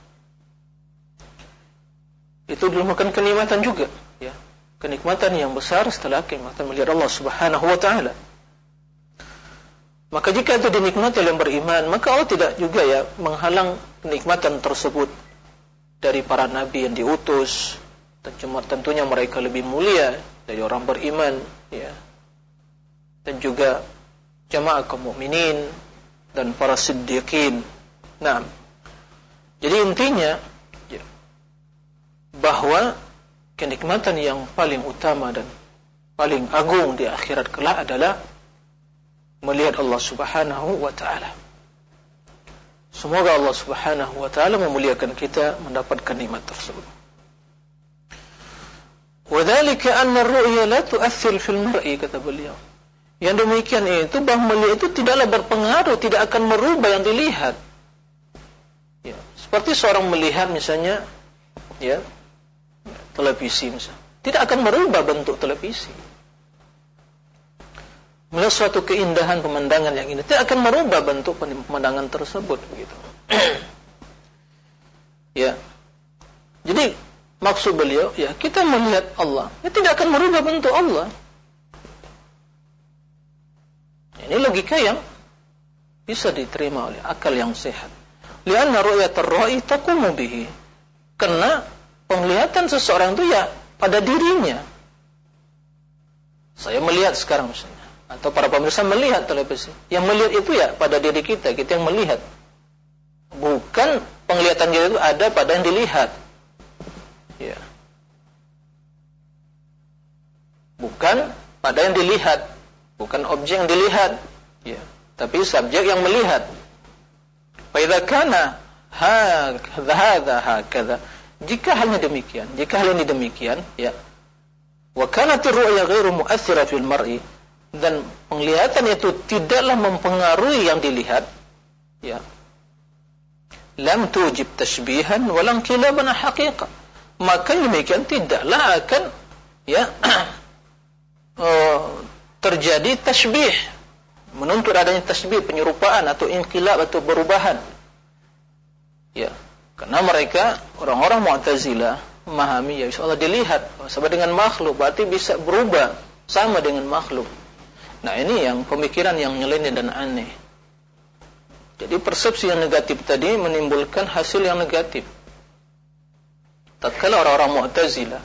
Itu merupakan kenikmatan juga, ya. Kenikmatan yang besar setelah kenikmatan melihat Allah Subhanahu wa taala. Maka jika itu dinikmati oleh yang beriman, maka Allah tidak juga ya menghalang kenikmatan tersebut dari para nabi yang diutus dan cuma tentunya mereka lebih mulia dari orang beriman ya dan juga jamaah kaum mukminin dan para siddiqin. Nah, jadi intinya ya, bahwa kenikmatan yang paling utama dan paling agung di akhirat kelak adalah melihat Allah Subhanahu wa taala. Semoga Allah Subhanahu wa taala memuliakan kita mendapatkan nikmat tersebut. Wadhalika anna ar-ru'ya la tu'athir fil mar'i kata beliau. Yang demikian itu bahwa melihat itu tidaklah berpengaruh, tidak akan merubah yang dilihat. Ya, seperti seorang melihat misalnya ya televisi misalnya, tidak akan merubah bentuk televisi. Melihat suatu keindahan pemandangan yang indah, tidak akan merubah bentuk pemandangan tersebut begitu. ya. Jadi maksud beliau ya kita melihat Allah, ya tidak akan merubah bentuk Allah. Ini logika yang bisa diterima oleh akal yang sehat. Lianna ru'yatar ra'i taqumu bihi. Karena penglihatan seseorang itu ya pada dirinya. Saya melihat sekarang misalnya atau para pemirsa melihat televisi. Yang melihat itu ya pada diri kita, kita yang melihat. Bukan penglihatan kita itu ada pada yang dilihat. Ya. Bukan pada yang dilihat bukan objek yang dilihat ya tapi subjek yang melihat fa idza kana hadza hakadha jika halnya demikian jika halnya demikian ya wa kanat ru'ya ghairu mu'athira fil mar'i dan penglihatan itu tidaklah mempengaruhi yang dilihat ya lam tujib tashbihan walang kilaban haqiqah maka demikian tidaklah akan ya oh, terjadi tasbih menuntut adanya tasbih penyerupaan atau inkilab atau perubahan ya karena mereka orang-orang Mu'tazilah memahami ya Allah dilihat sama dengan makhluk berarti bisa berubah sama dengan makhluk. Nah ini yang pemikiran yang nyeleneh dan aneh. Jadi persepsi yang negatif tadi menimbulkan hasil yang negatif. Tatkala orang-orang Mu'tazilah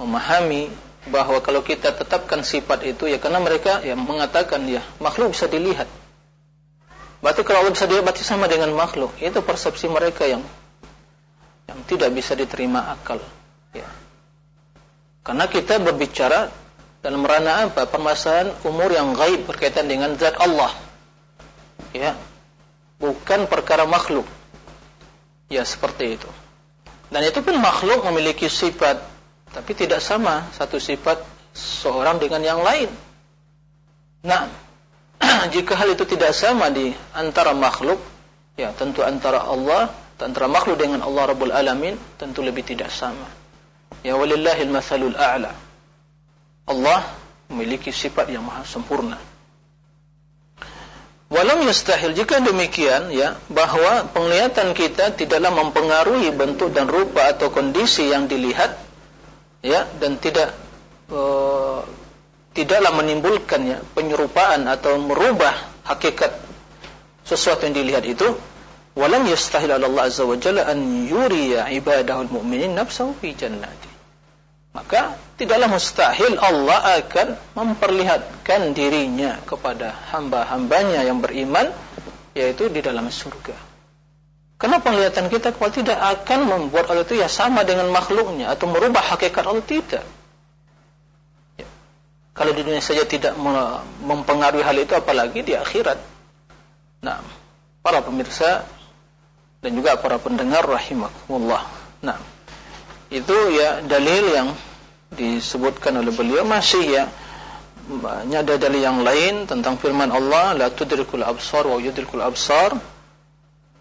memahami bahwa kalau kita tetapkan sifat itu ya karena mereka ya mengatakan ya makhluk bisa dilihat. Berarti kalau Allah bisa berarti sama dengan makhluk. Itu persepsi mereka yang yang tidak bisa diterima akal. Ya. Karena kita berbicara dalam ranah apa? Permasalahan umur yang gaib berkaitan dengan zat Allah. Ya. Bukan perkara makhluk. Ya seperti itu. Dan itu pun makhluk memiliki sifat tapi tidak sama satu sifat seorang dengan yang lain. Nah, jika hal itu tidak sama di antara makhluk, ya tentu antara Allah antara makhluk dengan Allah Rabbul Alamin tentu lebih tidak sama. Ya walillahil mathalul a'la. Allah memiliki sifat yang maha sempurna. Walam yastahil jika demikian ya bahwa penglihatan kita tidaklah mempengaruhi bentuk dan rupa atau kondisi yang dilihat ya dan tidak uh, tidaklah menimbulkan ya penyerupaan atau merubah hakikat sesuatu yang dilihat itu walam yastahil Allah azza wa jalla an yuriya ibadahul mu'minin nafsahu fi jannati maka tidaklah mustahil Allah akan memperlihatkan dirinya kepada hamba-hambanya yang beriman yaitu di dalam surga. Karena penglihatan kita kalau tidak akan membuat Allah itu ya sama dengan makhluknya atau merubah hakikat Allah tidak. Kalau di dunia saja tidak mempengaruhi hal itu apalagi di akhirat. Nah, para pemirsa dan juga para pendengar rahimakumullah. Nah, itu ya dalil yang disebutkan oleh beliau. Masih ya banyak ada dalil yang lain tentang firman Allah la tudrikul absar wa yudrikul absar.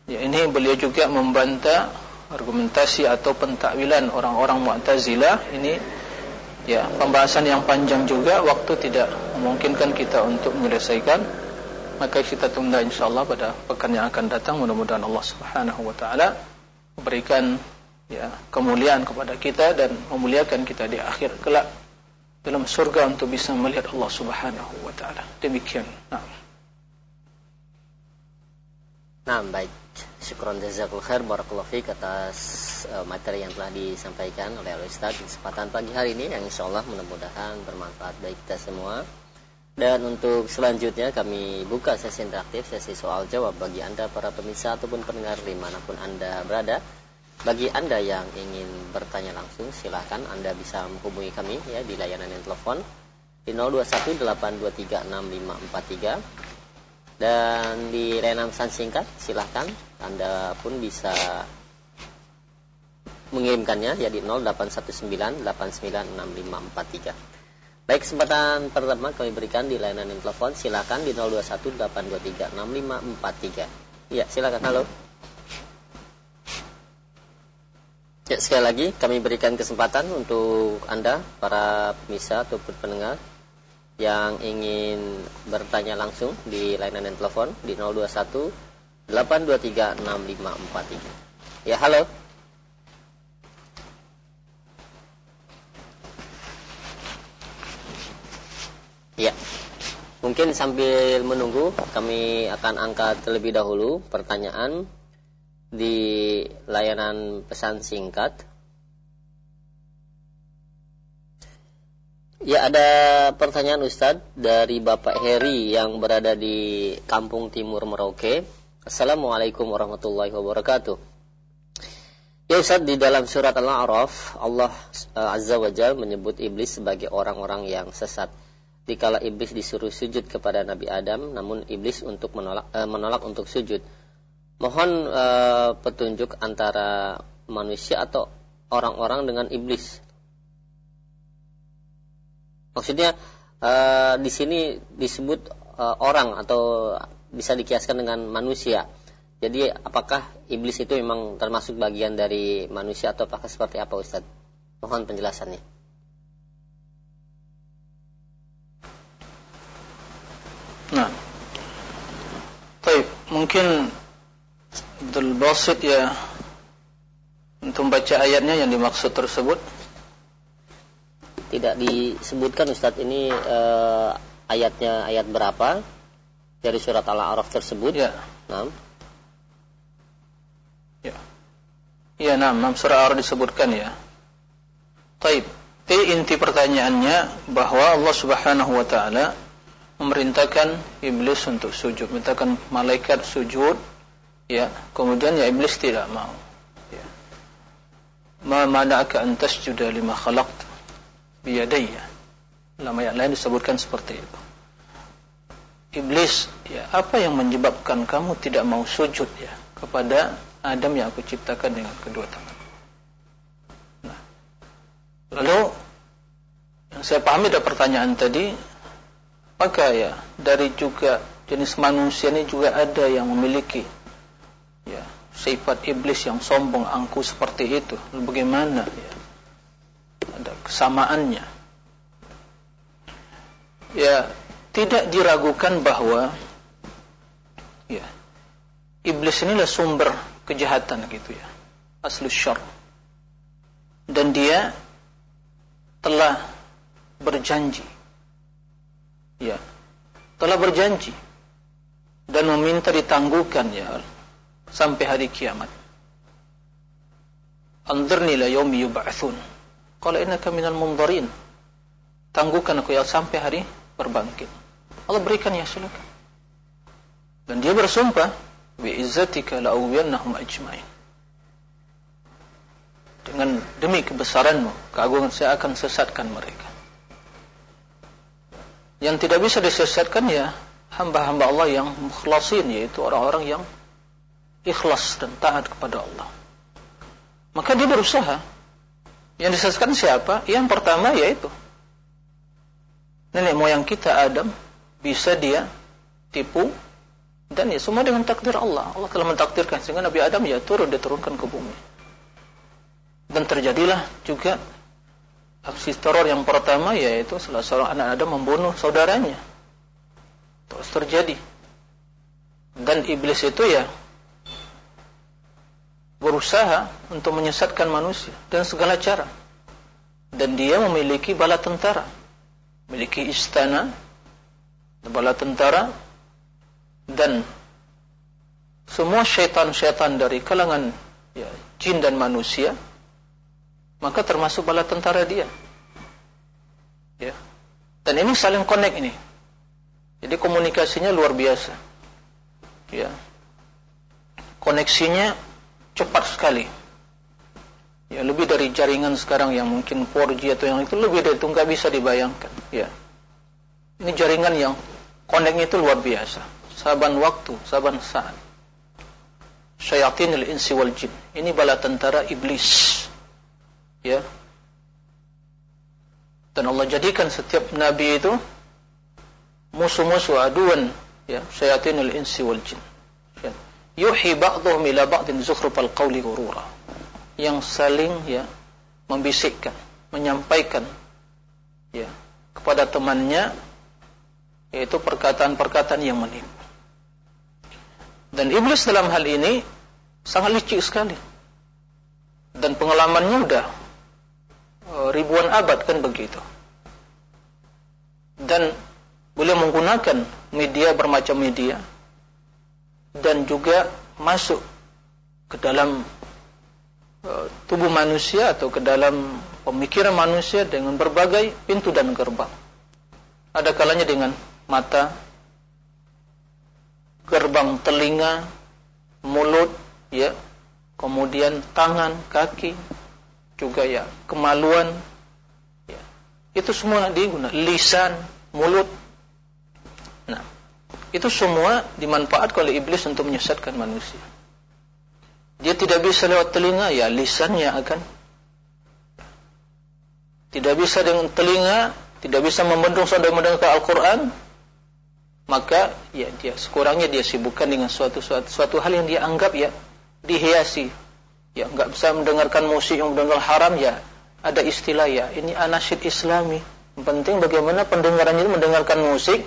Ya ini beliau juga membantah argumentasi atau pentakwilan orang-orang Mu'tazilah. Ini ya pembahasan yang panjang juga waktu tidak memungkinkan kita untuk menyelesaikan maka kita tunda insyaallah pada pekan yang akan datang mudah-mudahan Allah Subhanahu wa taala memberikan ya kemuliaan kepada kita dan memuliakan kita di akhir kelak dalam surga untuk bisa melihat Allah Subhanahu wa taala. Demikian. Nah. Nah, baik. Syukron jazakul khair barakallahu fiik atas uh, materi yang telah disampaikan oleh Ustaz di kesempatan pagi hari ini yang insyaallah mudah-mudahan bermanfaat bagi kita semua. Dan untuk selanjutnya kami buka sesi interaktif, sesi soal jawab bagi Anda para pemirsa ataupun pendengar di mana pun Anda berada bagi Anda yang ingin bertanya langsung, silahkan Anda bisa menghubungi kami ya di layanan yang telepon di 0218236543 dan di layanan pesan singkat silahkan Anda pun bisa mengirimkannya ya di 0819896543. Baik kesempatan pertama kami berikan di layanan yang telepon silahkan di 0218236543. Ya silakan halo. Ya, sekali lagi kami berikan kesempatan untuk Anda, para pemirsa ataupun pendengar yang ingin bertanya langsung di layanan telepon di 021 823 6543. Ya, halo. Ya. Mungkin sambil menunggu kami akan angkat terlebih dahulu pertanyaan di layanan pesan singkat. Ya ada pertanyaan Ustadz dari Bapak Heri yang berada di Kampung Timur Merauke. Assalamualaikum warahmatullahi wabarakatuh. Ya Ustadz di dalam surat Al-A'raf Allah uh, Azza wa Jal menyebut iblis sebagai orang-orang yang sesat. Dikala iblis disuruh sujud kepada Nabi Adam, namun iblis untuk menolak uh, menolak untuk sujud. Mohon uh, petunjuk antara manusia atau orang-orang dengan iblis. Maksudnya uh, di sini disebut uh, orang atau bisa dikiaskan dengan manusia. Jadi apakah iblis itu memang termasuk bagian dari manusia atau apakah seperti apa Ustaz? Mohon penjelasannya. Nah, baik, mungkin Abdul Basit ya untuk baca ayatnya yang dimaksud tersebut tidak disebutkan Ustadz ini uh, ayatnya ayat berapa dari surat Al-A'raf tersebut. Ya. Nah. ya. Ya nah, nah surah Al-A'raf disebutkan ya. Taib. Tapi inti pertanyaannya bahwa Allah Subhanahu wa taala memerintahkan iblis untuk sujud, memerintahkan malaikat sujud ya. Kemudian ya iblis tidak mau ya. Ma mana'aka an tasjuda lima khalaqt biyadayya dalam ayat lain disebutkan seperti itu iblis ya apa yang menyebabkan kamu tidak mau sujud ya kepada Adam yang aku ciptakan dengan kedua tangan? Nah lalu yang saya pahami dari pertanyaan tadi maka ya dari juga jenis manusia ini juga ada yang memiliki sifat iblis yang sombong angku seperti itu? Bagaimana ya ada kesamaannya? Ya tidak diragukan bahwa ya iblis inilah sumber kejahatan gitu ya aslu syar dan dia telah berjanji ya telah berjanji dan meminta ditangguhkan ya sampai hari kiamat. Anzirni la yaumi yub'atsun qala innaka minal munzarin tangguhkan aku ya sampai hari berbangkit Allah berikan ya silakan. Dan dia bersumpah bi izzatika la awiyannahum ajmain. Dengan demi kebesaranmu keagungan saya akan sesatkan mereka. Yang tidak bisa disesatkan ya hamba-hamba Allah yang mukhlasin yaitu orang-orang yang ikhlas dan taat kepada Allah. Maka dia berusaha. Yang disesatkan siapa? yang pertama yaitu nenek moyang kita Adam bisa dia tipu dan ya semua dengan takdir Allah. Allah telah mentakdirkan sehingga Nabi Adam ya turun diturunkan ke bumi. Dan terjadilah juga aksi teror yang pertama yaitu salah seorang anak Adam membunuh saudaranya. Terus terjadi. Dan iblis itu ya berusaha untuk menyesatkan manusia dengan segala cara. Dan dia memiliki bala tentara memiliki istana, bala tentara, dan semua syaitan-syaitan dari kalangan ya, jin dan manusia, maka termasuk bala tentara dia. Ya. Dan ini saling connect ini. Jadi komunikasinya luar biasa. Ya. Koneksinya cepat sekali. Ya, lebih dari jaringan sekarang yang mungkin 4G atau yang itu lebih dari itu nggak bisa dibayangkan. Ya. Ini jaringan yang connect itu luar biasa. Saban waktu, saban saat. Syayatinil insi wal jin. Ini bala tentara iblis. Ya. Dan Allah jadikan setiap nabi itu musuh-musuh aduan ya syayatinil insi wal jin. Ya. Yuhi ba'dhum ila ba'din zukhrufal qawli ghurura yang saling ya membisikkan, menyampaikan ya kepada temannya yaitu perkataan-perkataan yang menipu. Dan iblis dalam hal ini sangat licik sekali. Dan pengalamannya udah e, ribuan abad kan begitu. Dan beliau menggunakan media bermacam media dan juga masuk ke dalam Eh, tubuh manusia atau ke dalam pemikiran manusia dengan berbagai pintu dan gerbang. Ada kalanya dengan mata, gerbang telinga, mulut, ya, kemudian tangan, kaki, juga ya kemaluan, ya. itu semua digunakan, lisan, mulut. Nah, itu semua dimanfaatkan oleh iblis untuk menyesatkan manusia. Dia tidak bisa lewat telinga, ya lisannya akan. Tidak bisa dengan telinga, tidak bisa membendung sampai mendengar Al-Quran, maka ya dia sekurangnya dia sibukkan dengan suatu, suatu suatu hal yang dia anggap ya dihiasi. Ya nggak bisa mendengarkan musik yang mendengar haram ya ada istilah ya ini anasyid islami. Yang penting bagaimana pendengarannya itu mendengarkan musik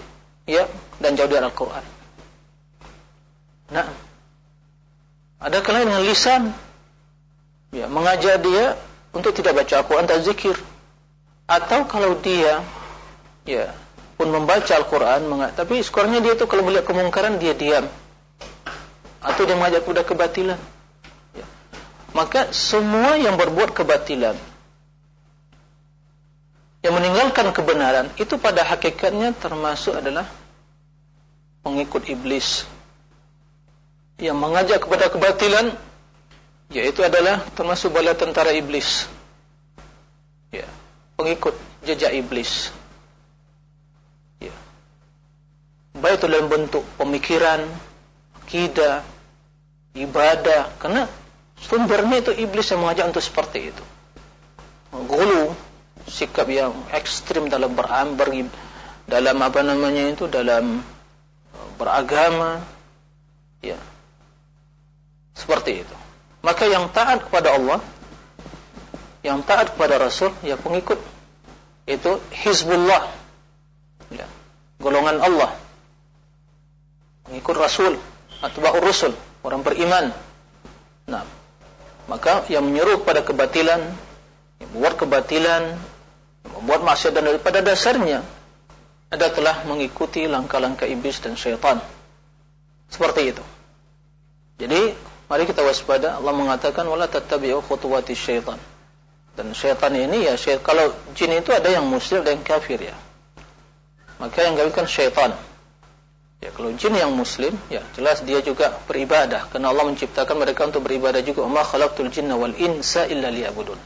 ya dan jauh dari Al-Quran. Nah, ada kalanya dengan lisan. Ya, mengajak dia untuk tidak baca Al-Quran tak zikir. Atau kalau dia ya pun membaca Al-Quran, tapi skornya dia itu kalau melihat kemungkaran dia diam. Atau dia mengajak kepada kebatilan. Ya. Maka semua yang berbuat kebatilan, yang meninggalkan kebenaran, itu pada hakikatnya termasuk adalah pengikut iblis yang mengajak kepada kebatilan yaitu adalah termasuk bala tentara iblis ya pengikut jejak iblis ya baik itu dalam bentuk pemikiran akidah ibadah karena sumbernya itu iblis yang mengajak untuk seperti itu gulu sikap yang ekstrim dalam berambar dalam apa namanya itu dalam beragama ya Seperti itu. Maka yang taat kepada Allah, yang taat kepada Rasul, ya pengikut itu Hizbullah. Ya, golongan Allah. Pengikut Rasul, atau atba'ur Rasul, orang beriman. Nah, maka yang menyeru pada kebatilan, yang membuat kebatilan, yang membuat maksiat dan daripada dasarnya ada telah mengikuti langkah-langkah iblis dan syaitan. Seperti itu. Jadi, mari kita waspada. Allah mengatakan wala tattabi'u khutuwati syaitan. Dan syaitan ini ya syaitan, kalau jin itu ada yang muslim dan yang kafir ya. Maka yang kan syaitan. Ya, kalau jin yang muslim, ya jelas dia juga beribadah karena Allah menciptakan mereka untuk beribadah juga. Ma khalaqtul jinna wal insa illa liya'budun.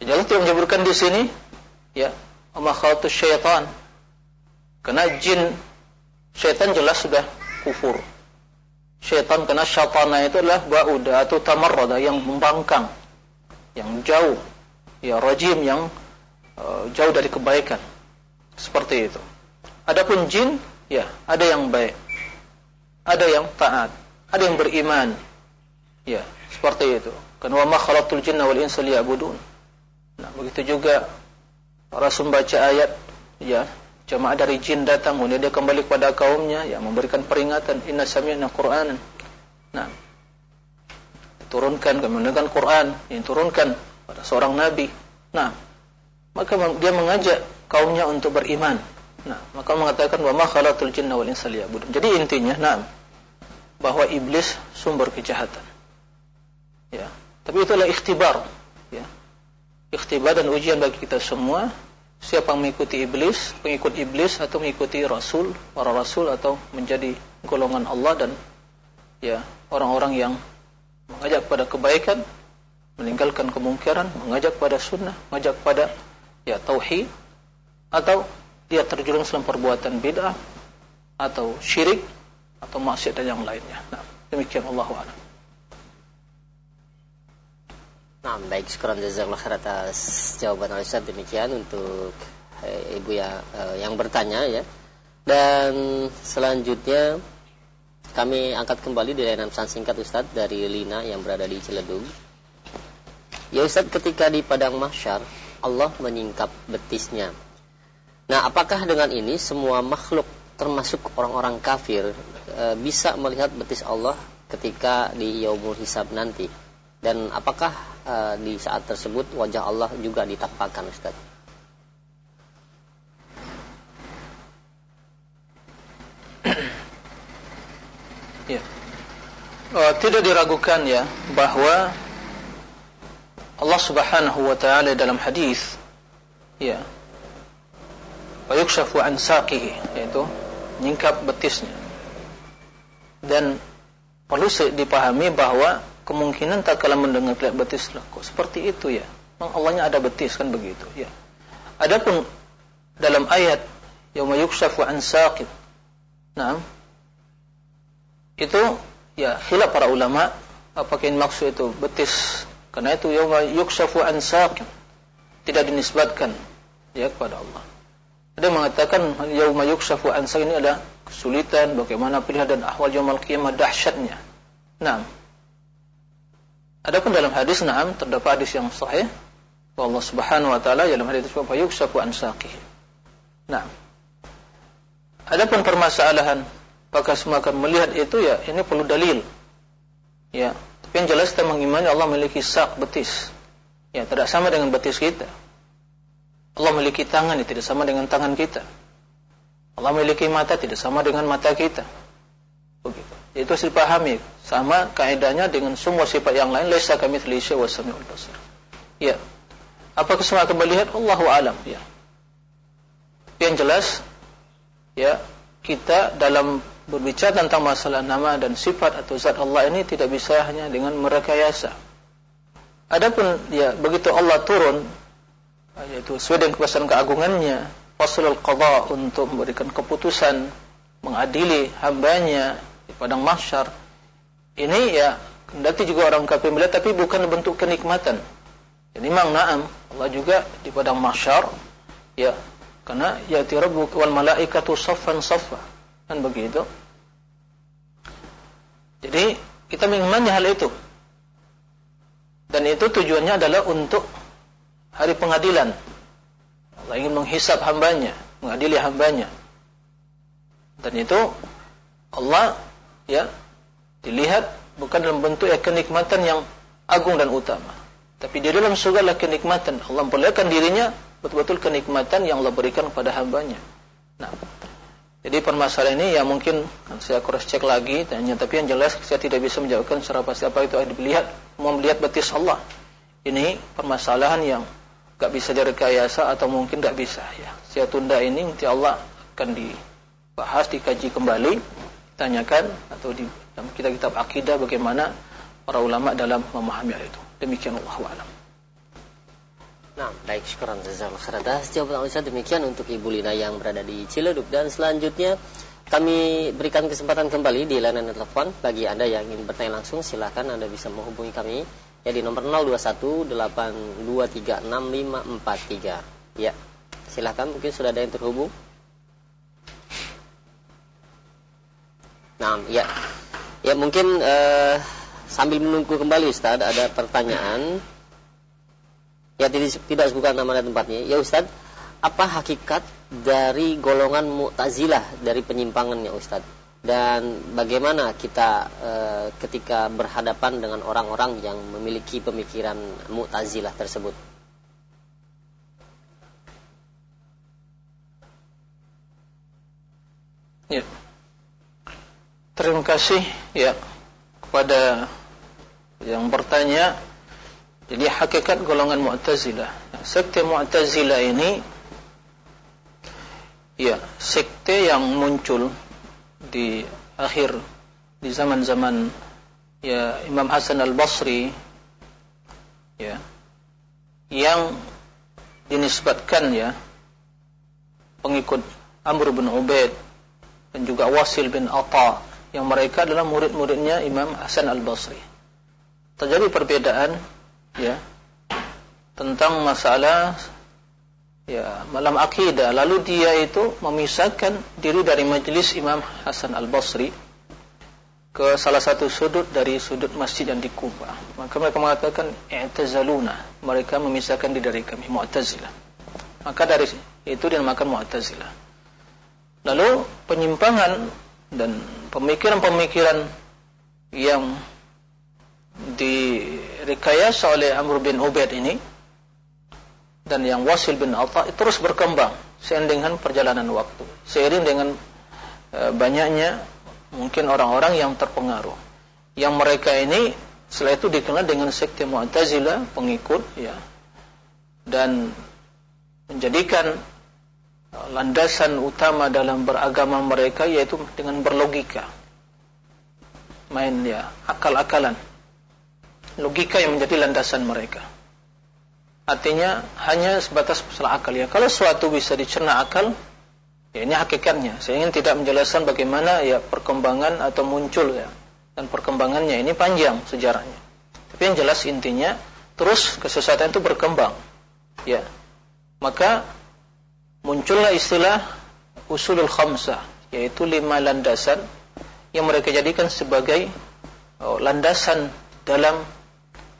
Ya, jelas dia menyebutkan di sini, ya, ma khalaqtus syaitan. Karena jin syaitan jelas sudah kufur. Syaitan karena syaitana itu adalah ba'uda atau tamarrada yang membangkang, yang jauh, ya rajim yang uh, jauh dari kebaikan. Seperti itu. Adapun jin Ya, ada yang baik. Ada yang taat, ada yang beriman. Ya, seperti itu. Karena wa ma khalaqtul jinna wal insa liya'budun. Nah, begitu juga Rasul baca ayat ya, jemaah dari jin datang kemudian dia kembali kepada kaumnya ya memberikan peringatan inna sami'na qur'anan. Nah, turunkan kemudian Quran yang turunkan pada seorang nabi. Nah, maka dia mengajak kaumnya untuk beriman. Nah, maka mengatakan wa ma jinna wal insa liya'budun. Jadi intinya, nah, bahwa iblis sumber kejahatan. Ya. Tapi itulah ikhtibar, ya. Ikhtibar dan ujian bagi kita semua siapa yang mengikuti iblis, pengikut iblis atau mengikuti rasul, para rasul atau menjadi golongan Allah dan ya, orang-orang yang mengajak pada kebaikan, meninggalkan kemungkaran, mengajak pada sunnah, mengajak pada ya tauhid atau dia terjerumus dalam perbuatan bid'ah atau syirik atau maksiat dan yang lainnya. Nah, demikian Allah a'lam. Nah, baik sekarang jazakallah khair atas jawaban Ustaz demikian untuk eh, ibu ya eh, yang bertanya ya. Dan selanjutnya kami angkat kembali di layanan pesan singkat Ustaz dari Lina yang berada di Ciledug. Ya Ustaz ketika di padang mahsyar Allah menyingkap betisnya Nah, apakah dengan ini semua makhluk termasuk orang-orang kafir e, bisa melihat betis Allah ketika di yaumul hisab nanti? Dan apakah e, di saat tersebut wajah Allah juga ditampakkan, Ustaz? ya. Oh, tidak diragukan ya bahwa Allah Subhanahu wa taala dalam hadis ya wa yukshafu an saqihi yaitu nyingkap betisnya. Dan perlu dipahami bahwa kemungkinan tak kala mendengar lihat betis lah. Kok seperti itu ya? Memang Allahnya ada betis kan begitu ya. Adapun dalam ayat yauma yukshafu an saqib nah itu ya khilaf para ulama apakah yang maksud itu betis? Karena itu yauma yukshafu an saqib tidak dinisbatkan ya kepada Allah ada mengatakan yauma yukshafu an ini ada kesulitan bagaimana pilihan dan ahwal yaumul qiyamah dahsyatnya. Nah. Adapun dalam hadis na'am terdapat hadis yang sahih bahwa Allah Subhanahu wa taala dalam hadis apa yukshafu an saqihi. Nah. Adapun permasalahan apakah semua akan melihat itu ya ini perlu dalil. Ya, tapi yang jelas kita mengimani Allah memiliki sak betis. Ya, tidak sama dengan betis kita. Allah memiliki tangan yang tidak sama dengan tangan kita. Allah memiliki mata tidak sama dengan mata kita. Begitu. Itu harus dipahami. Sama kaidahnya dengan semua sifat yang lain. Laisa kami telisya wa sami'ul basir. Ya. Apakah semua akan melihat? Allahu alam. Ya. Yang jelas, ya kita dalam berbicara tentang masalah nama dan sifat atau zat Allah ini tidak bisa hanya dengan merekayasa. Adapun ya begitu Allah turun yaitu sesuai dengan kekuasaan keagungannya. Faslul qada untuk memberikan keputusan mengadili hambanya di padang mahsyar. Ini ya kendati juga orang kafir melihat tapi bukan bentuk kenikmatan. Jadi memang na'am Allah juga di padang mahsyar ya karena ya rabbuk wal malaikatu saffan saffa. Kan begitu? Jadi kita mengimani hal itu. Dan itu tujuannya adalah untuk hari pengadilan. Allah ingin menghisap hambanya, mengadili hambanya. Dan itu Allah ya dilihat bukan dalam bentuk ya kenikmatan yang agung dan utama. Tapi di dalam segala kenikmatan Allah memperlihatkan dirinya betul-betul kenikmatan yang Allah berikan kepada hambanya. Nah, jadi permasalahan ini ya mungkin saya cross check lagi tanya tapi yang jelas saya tidak bisa menjawabkan secara pasti apa itu dilihat mau melihat batis Allah. Ini permasalahan yang gak bisa direkayasa atau mungkin gak bisa ya. Saya tunda ini nanti Allah akan dibahas dikaji kembali, tanyakan atau di dalam kitab-kitab akidah bagaimana para ulama dalam memahami hal itu. Demikian Allah alam. Nah, baik, syukuran jazakallahu khairan. Atas jawaban Ustaz demikian untuk Ibu Lina yang berada di Ciledug dan selanjutnya kami berikan kesempatan kembali di layanan telepon bagi Anda yang ingin bertanya langsung silahkan Anda bisa menghubungi kami ya di nomor 0218236543. Ya. Silahkan mungkin sudah ada yang terhubung. Nah, ya. Ya mungkin uh, sambil menunggu kembali Ustaz ada pertanyaan ya tidak, tidak sebutkan nama dan tempatnya. Ya Ustaz, apa hakikat dari golongan Mu'tazilah dari penyimpangannya Ustaz? Dan bagaimana kita e, ketika berhadapan dengan orang-orang yang memiliki pemikiran Mu'tazilah tersebut? Ya. Terima kasih ya kepada yang bertanya jadi hakikat golongan Mu'tazilah. Sekte Mu'tazilah ini ya, sekte yang muncul di akhir di zaman-zaman ya Imam Hasan Al-Basri ya yang dinisbatkan ya pengikut Amr bin Ubaid dan juga Wasil bin Atta yang mereka adalah murid-muridnya Imam Hasan Al-Basri. Terjadi perbedaan ya tentang masalah ya malam akidah. Lalu dia itu memisahkan diri dari majelis Imam Hasan Al-Basri ke salah satu sudut dari sudut masjid yang di Kuba. Maka mereka mengatakan i'tazaluna. Mereka memisahkan diri dari kami mu'tazilah. Maka dari itu dinamakan mu'tazilah. Lalu penyimpangan dan pemikiran-pemikiran yang direkayasa oleh Amr bin Ubaid ini dan yang Wasil bin Atta terus berkembang seiring dengan perjalanan waktu. Seiring dengan e, banyaknya mungkin orang-orang yang terpengaruh. Yang mereka ini setelah itu dikenal dengan sekte Mu'tazilah pengikut ya. Dan menjadikan e, landasan utama dalam beragama mereka yaitu dengan berlogika. Main ya akal-akalan. Logika yang menjadi landasan mereka. Artinya hanya sebatas masalah akal ya. Kalau suatu bisa dicerna akal, ya ini hakikatnya. Saya ingin tidak menjelaskan bagaimana ya perkembangan atau muncul ya dan perkembangannya ini panjang sejarahnya. Tapi yang jelas intinya terus kesesatan itu berkembang. Ya. Maka muncullah istilah usulul khamsah yaitu lima landasan yang mereka jadikan sebagai oh, landasan dalam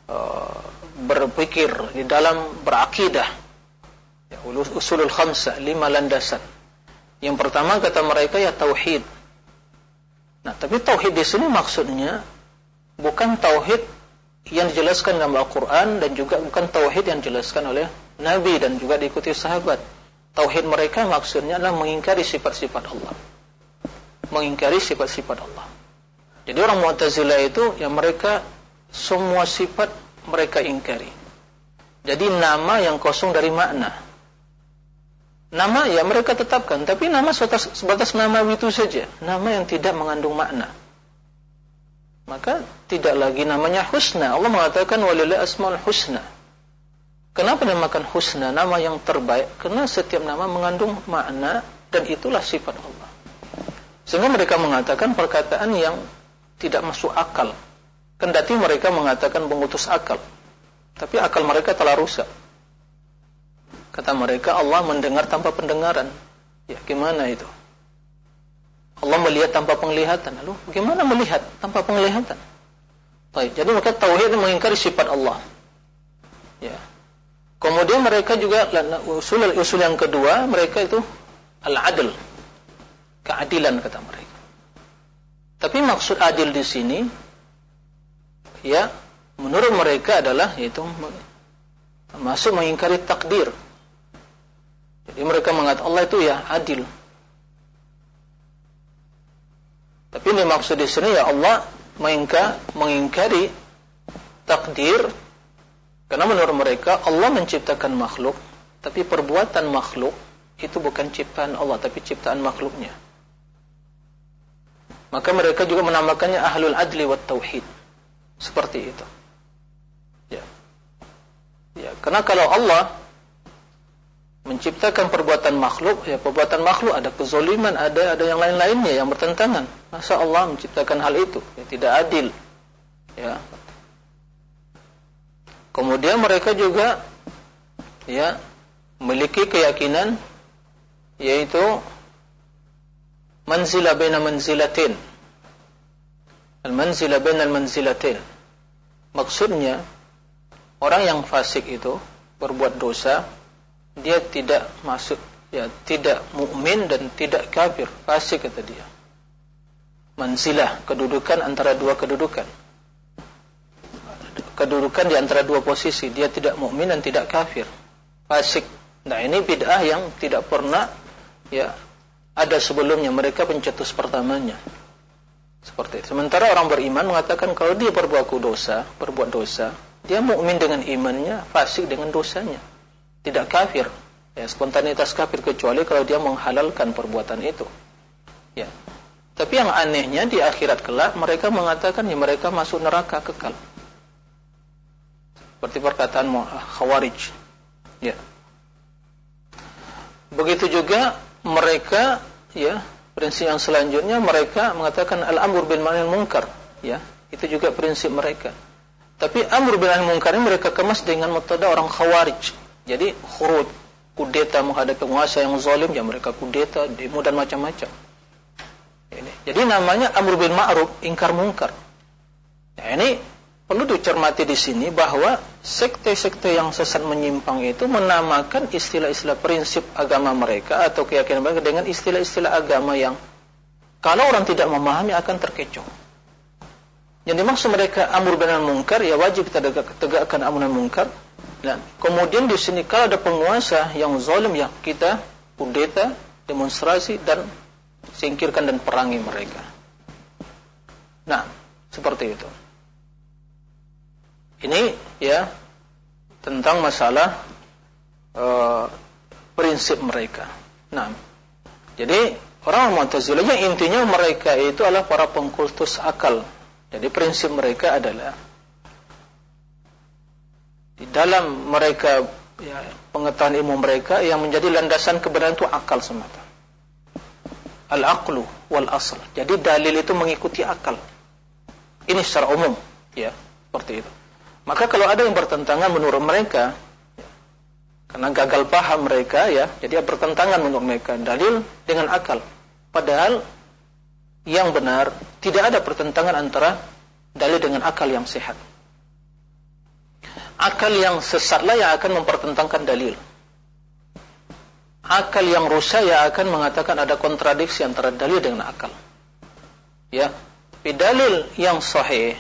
Uh, berpikir di dalam berakidah. Ya, usulul khamsa lima landasan. Yang pertama kata mereka ya tauhid. Nah tapi tauhid di sini maksudnya bukan tauhid yang dijelaskan dalam Al-Quran dan juga bukan tauhid yang dijelaskan oleh Nabi dan juga diikuti sahabat. Tauhid mereka maksudnya adalah mengingkari sifat-sifat Allah. Mengingkari sifat-sifat Allah. Jadi orang Mu'tazilah itu yang mereka semua sifat mereka ingkari. Jadi nama yang kosong dari makna. Nama ya mereka tetapkan, tapi nama sebatas, sebatas nama itu saja, nama yang tidak mengandung makna. Maka tidak lagi namanya husna. Allah mengatakan walillahi asmaul husna. Kenapa dinamakan husna, nama yang terbaik? Karena setiap nama mengandung makna dan itulah sifat Allah. Sehingga mereka mengatakan perkataan yang tidak masuk akal Kendati mereka mengatakan mengutus akal. Tapi akal mereka telah rusak. Kata mereka Allah mendengar tanpa pendengaran. Ya gimana itu? Allah melihat tanpa penglihatan. Lalu bagaimana melihat tanpa penglihatan? Baik, jadi mereka tauhid mengingkari sifat Allah. Ya. Kemudian mereka juga usul usul yang kedua mereka itu al-adl. Keadilan kata mereka. Tapi maksud adil di sini ya menurut mereka adalah yaitu masuk mengingkari takdir. Jadi mereka mengatakan Allah itu ya adil. Tapi ini maksud di sini ya Allah mengingkari, mengingkari takdir karena menurut mereka Allah menciptakan makhluk, tapi perbuatan makhluk itu bukan ciptaan Allah, tapi ciptaan makhluknya. Maka mereka juga menamakannya ahlul adli wa tauhid. Seperti itu. Ya. Ya, karena kalau Allah menciptakan perbuatan makhluk, ya perbuatan makhluk ada kezoliman, ada ada yang lain-lainnya yang bertentangan. Masa Allah menciptakan hal itu? Ya, tidak adil. Ya, Kemudian mereka juga ya memiliki keyakinan yaitu manzila baina manzilatin. Al-manzila baina al-manzilatin. Maksudnya orang yang fasik itu berbuat dosa dia tidak masuk ya tidak mukmin dan tidak kafir fasik kata dia manzilah kedudukan antara dua kedudukan kedudukan di antara dua posisi. Dia tidak mukmin dan tidak kafir. Fasik. Nah, ini bid'ah yang tidak pernah ya ada sebelumnya mereka pencetus pertamanya. Seperti itu. Sementara orang beriman mengatakan kalau dia berbuat dosa, berbuat dosa, dia mukmin dengan imannya, fasik dengan dosanya. Tidak kafir. Ya, spontanitas kafir kecuali kalau dia menghalalkan perbuatan itu. Ya. Tapi yang anehnya di akhirat kelak mereka mengatakan ya mereka masuk neraka kekal seperti perkataan Khawarij. Ya. Begitu juga mereka ya, prinsip yang selanjutnya mereka mengatakan al-amr bil ma'ruf munkar, ya. Itu juga prinsip mereka. Tapi amr bil ma'ruf munkar ini mereka kemas dengan metode orang Khawarij. Jadi khurud, kudeta menghadapi penguasa yang zalim, ya mereka kudeta, demo dan macam-macam. Jadi namanya amr bil ma'ruf, ingkar munkar. Ya, ini perlu dicermati di sini bahwa sekte-sekte yang sesat menyimpang itu menamakan istilah-istilah prinsip agama mereka atau keyakinan mereka dengan istilah-istilah agama yang kalau orang tidak memahami akan terkecoh. Yang dimaksud mereka amur bin mungkar ya wajib kita tegakkan amur dan mungkar. Nah, kemudian di sini kalau ada penguasa yang zalim ya kita kudeta, demonstrasi dan singkirkan dan perangi mereka. Nah, seperti itu. Ini ya tentang masalah uh, prinsip mereka. Nah, jadi orang Mu'tazilah intinya mereka itu adalah para pengkultus akal. Jadi prinsip mereka adalah di dalam mereka ya, pengetahuan ilmu mereka yang menjadi landasan kebenaran itu akal semata. Al-aqlu wal asal. Jadi dalil itu mengikuti akal. Ini secara umum, ya, seperti itu. Maka kalau ada yang bertentangan menurut mereka, karena gagal paham mereka ya, jadi bertentangan menurut mereka dalil dengan akal. Padahal yang benar tidak ada pertentangan antara dalil dengan akal yang sehat. Akal yang sesatlah yang akan mempertentangkan dalil. Akal yang rusak yang akan mengatakan ada kontradiksi antara dalil dengan akal. Ya, dalil yang sahih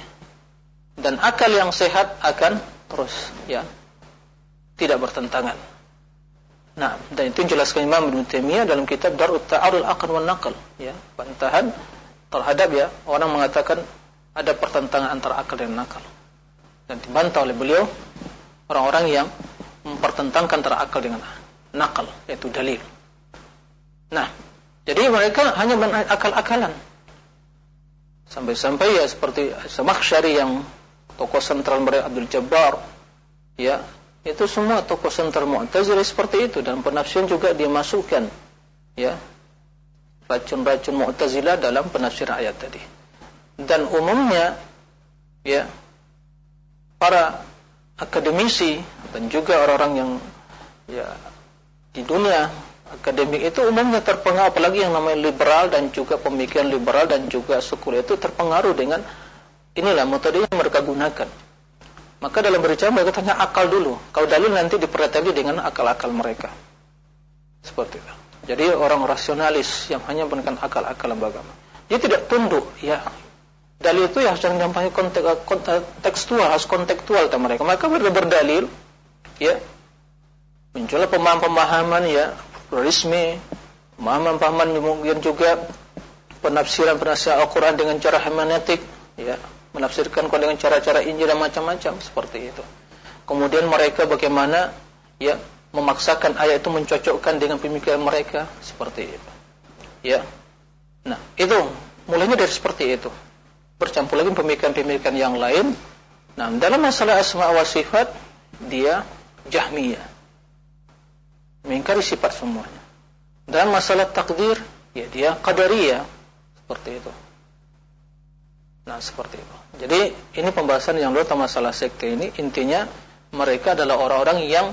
dan akal yang sehat akan terus ya tidak bertentangan. Nah, dan itu jelaskan Imam Ibnu Taimiyah dalam kitab Darut Ta'arul Aql wan ya, bantahan terhadap ya orang mengatakan ada pertentangan antara akal dan nakal. Dan dibantah oleh beliau orang-orang yang mempertentangkan antara akal dengan nakal, yaitu dalil. Nah, jadi mereka hanya akal-akalan. Sampai-sampai ya seperti Samakhsyari yang tokoh sentral mereka Abdul Jabbar ya itu semua tokoh sentral Mu'tazilah seperti itu. Dan penafsiran juga dia masukkan ya racun-racun Mu'tazilah dalam penafsiran ayat tadi. Dan umumnya ya para akademisi dan juga orang-orang yang ya di dunia akademik itu umumnya terpengaruh. Apalagi yang namanya liberal dan juga pemikiran liberal dan juga sekuler itu terpengaruh dengan inilah metode yang mereka gunakan. Maka dalam berbicara mereka tanya akal dulu. Kalau dalil nanti diperhatikan dengan akal-akal mereka. Seperti itu. Jadi orang rasionalis yang hanya menggunakan akal-akal lembaga. Dia tidak tunduk, ya. Dalil itu yang sedang dampaknya konteks, kontekstual, harus kontekstual mereka. Maka berdalil, ya. Muncullah pemahaman-pemahaman ya, pluralisme, pemahaman-pemahaman yang juga penafsiran-penafsiran Al-Quran dengan cara hermeneutik, ya, menafsirkan dengan cara-cara Injil dan macam-macam seperti itu. Kemudian mereka bagaimana ya memaksakan ayat itu mencocokkan dengan pemikiran mereka seperti itu. Ya. Nah, itu mulainya dari seperti itu. Bercampur lagi pemikiran-pemikiran yang lain. Nah, dalam masalah asma wa sifat dia Jahmiyah. Mengingkari sifat semuanya. Dalam masalah takdir ya dia Qadariyah seperti itu. Nah, seperti itu. Jadi, ini pembahasan yang luar masalah sekte ini intinya mereka adalah orang-orang yang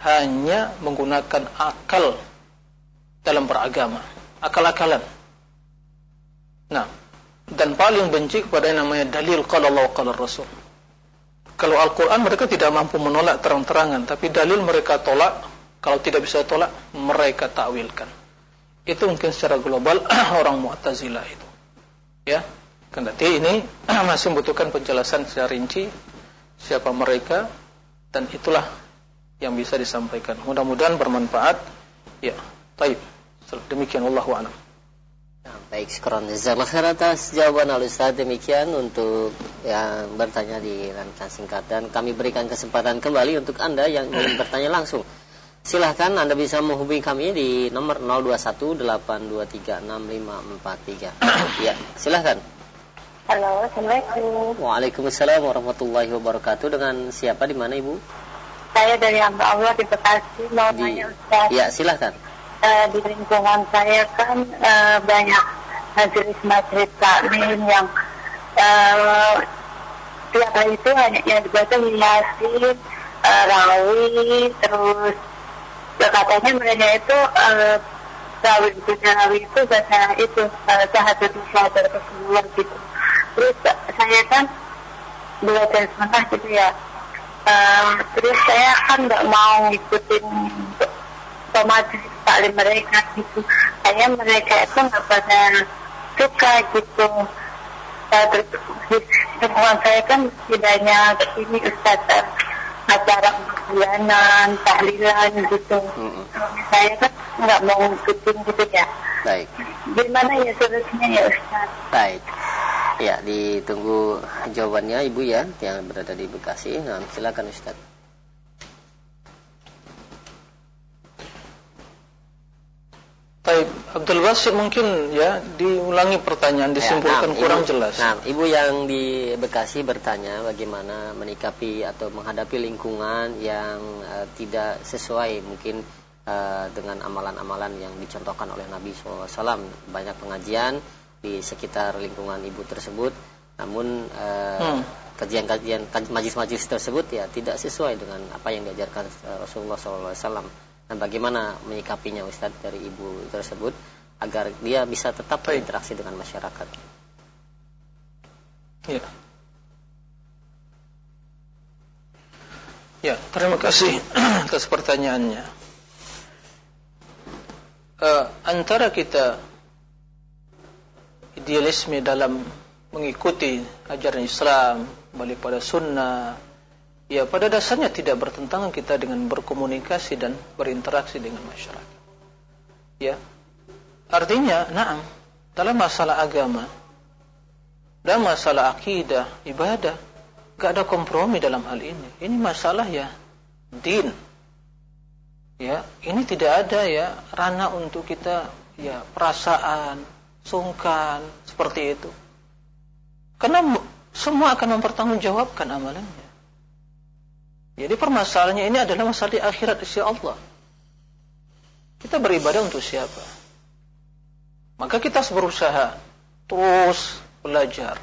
hanya menggunakan akal dalam beragama, akal-akalan. Nah, dan paling benci kepada yang namanya dalil qala Allah qala Rasul. Kalau Al-Qur'an mereka tidak mampu menolak terang-terangan, tapi dalil mereka tolak, kalau tidak bisa tolak mereka takwilkan. Itu mungkin secara global orang Mu'tazilah itu. Ya. Kendati ini masih membutuhkan penjelasan secara rinci siapa mereka dan itulah yang bisa disampaikan. Mudah-mudahan bermanfaat. Ya, baik. Demikian Allah a'lam. Nah, baik, sekarang jazakallah khair atas jawaban al Ustaz demikian untuk yang bertanya di rancangan singkat dan kami berikan kesempatan kembali untuk Anda yang ingin bertanya langsung. Silahkan Anda bisa menghubungi kami di nomor 0218236543. ya, silahkan. Halo, Assalamualaikum. Waalaikumsalam warahmatullahi wabarakatuh. Dengan siapa di mana Ibu? Saya dari hamba Allah di Bekasi mau Di, Ustaz. ya, silahkan. Eh, di lingkungan saya kan eh, banyak majelis-majelis taklim yang uh, tiap hari itu hanya yang dibaca yasin, uh, rawi, terus ya katanya mereka itu uh, rawi itu rawi itu baca itu uh, sahabat Rasulullah gitu. Terus saya kan belajar sebentar gitu ya. Uh, terus saya kan nggak mau ngikutin otomatis taklim mereka gitu. Saya mereka itu nggak pada suka gitu. Uh, terus lingkungan saya kan tidaknya ini Ustaz uh, acara bulanan, tahlilan gitu. Mm-mm. Saya kan nggak mau ngikutin gitu ya. Baik. Gimana ya solusinya ya Ustaz? Baik. Ya, ditunggu jawabannya Ibu ya yang berada di Bekasi. Nah, silakan Ustaz. Baik, Abdul Basit mungkin ya diulangi pertanyaan disimpulkan Ya, nah, kurang ibu, jelas. Nah, Ibu yang di Bekasi bertanya bagaimana menikapi atau menghadapi lingkungan yang eh, tidak sesuai mungkin eh, dengan amalan-amalan yang dicontohkan oleh Nabi SAW. Banyak pengajian di sekitar lingkungan Ibu tersebut, namun eh, Hmm. kajian-kajian kaj- majlis-majlis tersebut ya tidak sesuai dengan apa yang diajarkan eh, Rasulullah SAW. Dan bagaimana menyikapinya Ustadz dari Ibu tersebut agar dia bisa tetap berinteraksi dengan masyarakat. Ya. Ya, terima kasih atas pertanyaannya. Eh, antara kita idealisme dalam mengikuti ajaran Islam, balik pada sunnah, ya pada dasarnya tidak bertentangan kita dengan berkomunikasi dan berinteraksi dengan masyarakat. Ya, artinya, naam, dalam masalah agama, dan masalah akidah, ibadah, gak ada kompromi dalam hal ini. Ini masalah ya din. Ya, ini tidak ada ya ranah untuk kita ya perasaan, sungkan seperti itu. Karena mu- semua akan mempertanggungjawabkan amalannya. Jadi permasalahannya ini adalah masalah di akhirat insya Allah. Kita beribadah untuk siapa? Maka kita harus berusaha terus belajar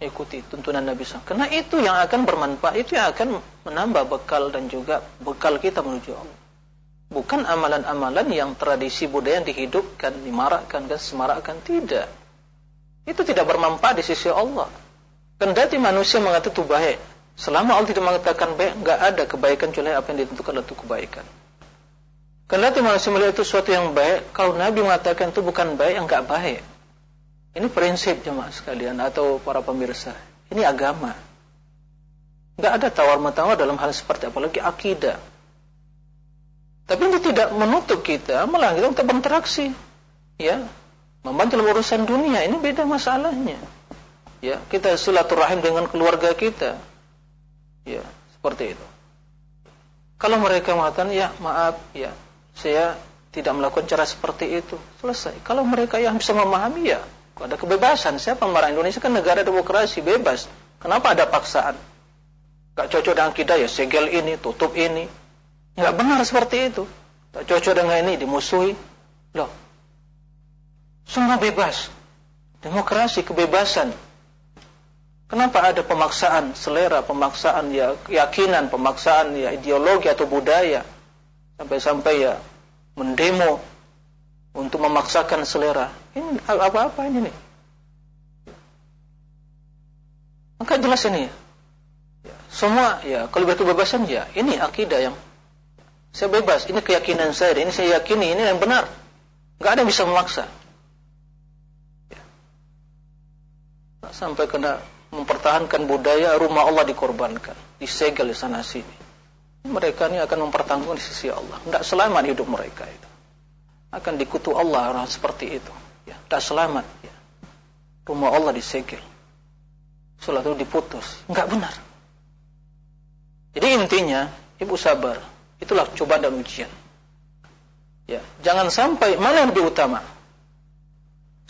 ikuti tuntunan Nabi SAW. Karena itu yang akan bermanfaat, itu yang akan menambah bekal dan juga bekal kita menuju Allah. Bukan amalan-amalan yang tradisi budaya yang dihidupkan, dimarakkan, dan semarakkan. Tidak. Itu tidak bermanfaat di sisi Allah. Kendati manusia mengatakan itu baik, selama Allah tidak mengatakan baik, nggak ada kebaikan kecuali apa yang ditentukan itu kebaikan. Kendati manusia melihat itu sesuatu yang baik, kalau Nabi mengatakan itu bukan baik, yang nggak baik. Ini prinsip jemaah sekalian atau para pemirsa. Ini agama. Nggak ada tawar-menawar dalam hal seperti apalagi akidah. Tapi ini tidak menutup kita, malah kita untuk berinteraksi. Ya, membantu urusan dunia, ini beda masalahnya. Ya, kita silaturahim dengan keluarga kita. Ya, seperti itu. Kalau mereka mengatakan, ya maaf, ya saya tidak melakukan cara seperti itu, selesai. Kalau mereka yang bisa memahami, ya ada kebebasan. Siapa marah Indonesia kan negara demokrasi, bebas. Kenapa ada paksaan? Gak cocok dengan kita ya segel ini, tutup ini. Gak benar seperti itu. Gak cocok dengan ini, dimusuhi. Loh, semua bebas. Demokrasi, kebebasan. Kenapa ada pemaksaan selera, pemaksaan ya keyakinan, pemaksaan ya ideologi atau budaya sampai-sampai ya mendemo untuk memaksakan selera. Ini apa-apa ini nih. Maka jelas ini ya. Semua ya kalau berkebebasan ya ini akidah yang saya bebas, ini keyakinan saya, ini saya yakini, ini yang benar. Enggak ada yang bisa memaksa. Ya. Sampai kena mempertahankan budaya rumah Allah dikorbankan, disegel di sana sini. Mereka ini akan mempertanggungan di sisi Allah. Tidak selamat hidup mereka itu. Akan dikutu Allah orang seperti itu. Ya, tidak selamat. Ya. Rumah Allah disegel. Sholat itu diputus. Enggak benar. Jadi intinya, ibu sabar. Itulah cobaan dan ujian. Ya, jangan sampai mana yang lebih utama.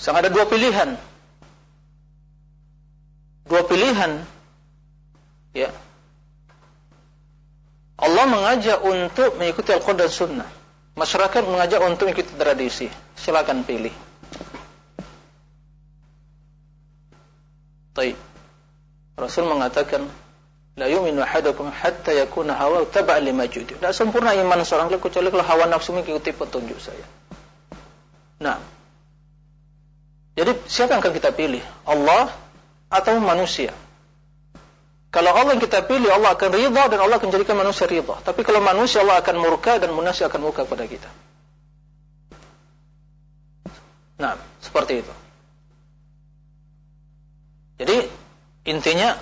Sang ada dua pilihan dua pilihan. Ya. Allah mengajak untuk mengikuti Al-Quran dan Sunnah. Masyarakat mengajak untuk mengikuti tradisi. Silakan pilih. Taib. Rasul mengatakan la yu'minu ahadukum hatta yakuna hawa taba'an lima judi. Tidak sempurna iman seorang kecuali kalau hawa nafsu mengikuti petunjuk saya. Nah, jadi siapa yang akan kita pilih? Allah atau manusia. Kalau Allah yang kita pilih, Allah akan ridha dan Allah akan jadikan manusia ridha. Tapi kalau manusia, Allah akan murka dan manusia akan murka kepada kita. Nah, seperti itu. Jadi, intinya,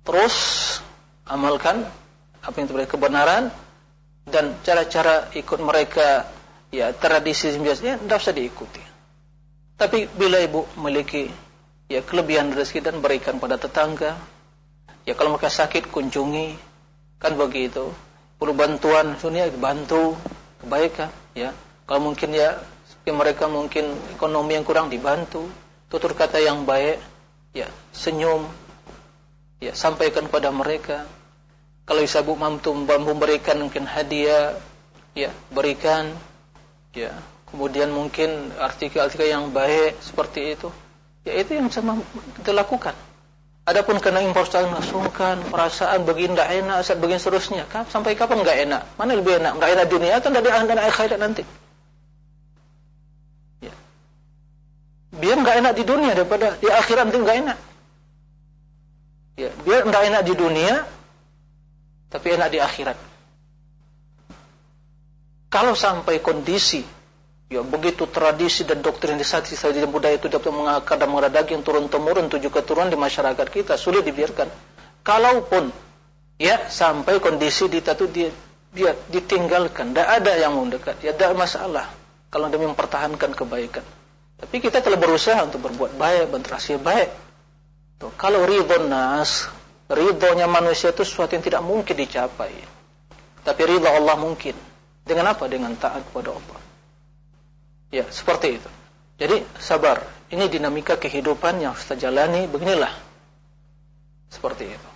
terus amalkan apa yang terjadi kebenaran dan cara-cara ikut mereka ya tradisi biasanya tidak usah diikuti. Tapi bila ibu memiliki ya kelebihan rezeki dan berikan pada tetangga. Ya kalau mereka sakit kunjungi, kan begitu. Perlu bantuan dunia bantu kebaikan, ya. Kalau mungkin ya mereka mungkin ekonomi yang kurang dibantu, tutur kata yang baik, ya senyum, ya sampaikan pada mereka. Kalau bisa bu mampu memberikan mungkin hadiah, ya berikan, ya. Kemudian mungkin artikel-artikel yang baik seperti itu Ya itu yang sama kita lakukan. Adapun kena impor sungkan, perasaan begini tidak enak, saat begini seterusnya. Sampai kapan nggak enak? Mana lebih enak? Nggak enak dunia atau dari anak akhirat nanti? Ya. Biar nggak enak di dunia daripada di akhirat nanti nggak enak. Ya, biar nggak enak di dunia, tapi enak di akhirat. Kalau sampai kondisi Ya begitu tradisi dan doktrinisasi saja budaya itu dapat mengakar dan mengada daging turun temurun tujuh keturunan di masyarakat kita sulit dibiarkan. Kalaupun ya sampai kondisi kita itu dia, dia ditinggalkan, tidak ada yang mendekat, ya tidak masalah kalau demi mempertahankan kebaikan. Tapi kita telah berusaha untuk berbuat baik, berinteraksi baik. Tuh, kalau ridho nas, ridhonya manusia itu sesuatu yang tidak mungkin dicapai. Tapi ridho Allah mungkin. Dengan apa? Dengan taat kepada Allah. Ya, seperti itu. Jadi sabar. Ini dinamika kehidupan yang kita jalani beginilah. Seperti itu.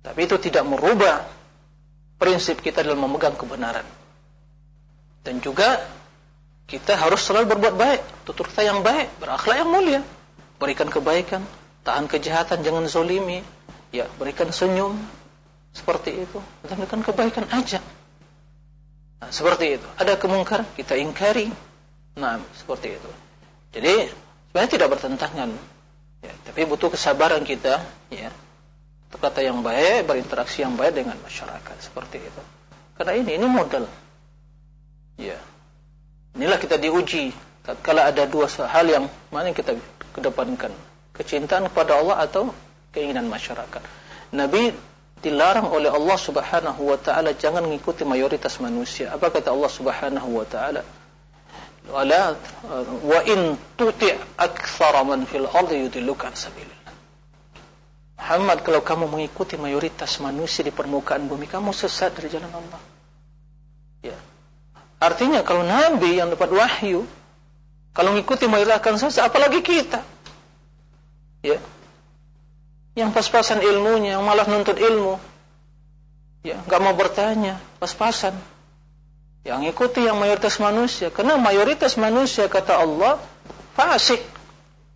Tapi itu tidak merubah prinsip kita dalam memegang kebenaran. Dan juga kita harus selalu berbuat baik, tutur kata yang baik, berakhlak yang mulia, berikan kebaikan, tahan kejahatan, jangan zolimi, ya berikan senyum, seperti itu, dan berikan kebaikan aja. Nah, seperti itu. Ada kemungkaran, kita ingkari, Nah, seperti itu. Jadi sebenarnya tidak bertentangan. Ya, Tapi butuh kesabaran kita, ya. Yang baik, berinteraksi yang baik dengan masyarakat seperti itu. Karena ini ini modal. Ya. Inilah kita diuji tatkala ada dua hal yang mana yang kita kedepankan, kecintaan kepada Allah atau keinginan masyarakat. Nabi dilarang oleh Allah Subhanahu wa taala jangan mengikuti mayoritas manusia. Apa kata Allah Subhanahu wa taala? Wa in tuti' aktsara man fil ardi yudilluka an sabilillah. Muhammad kalau kamu mengikuti mayoritas manusia di permukaan bumi kamu sesat dari jalan Allah. Ya. Artinya kalau nabi yang dapat wahyu kalau mengikuti mayoritas akan sesat apalagi kita. Ya yang pas-pasan ilmunya, yang malah nuntut ilmu. Ya, nggak mau bertanya, pas-pasan. Yang ikuti yang mayoritas manusia, karena mayoritas manusia kata Allah fasik.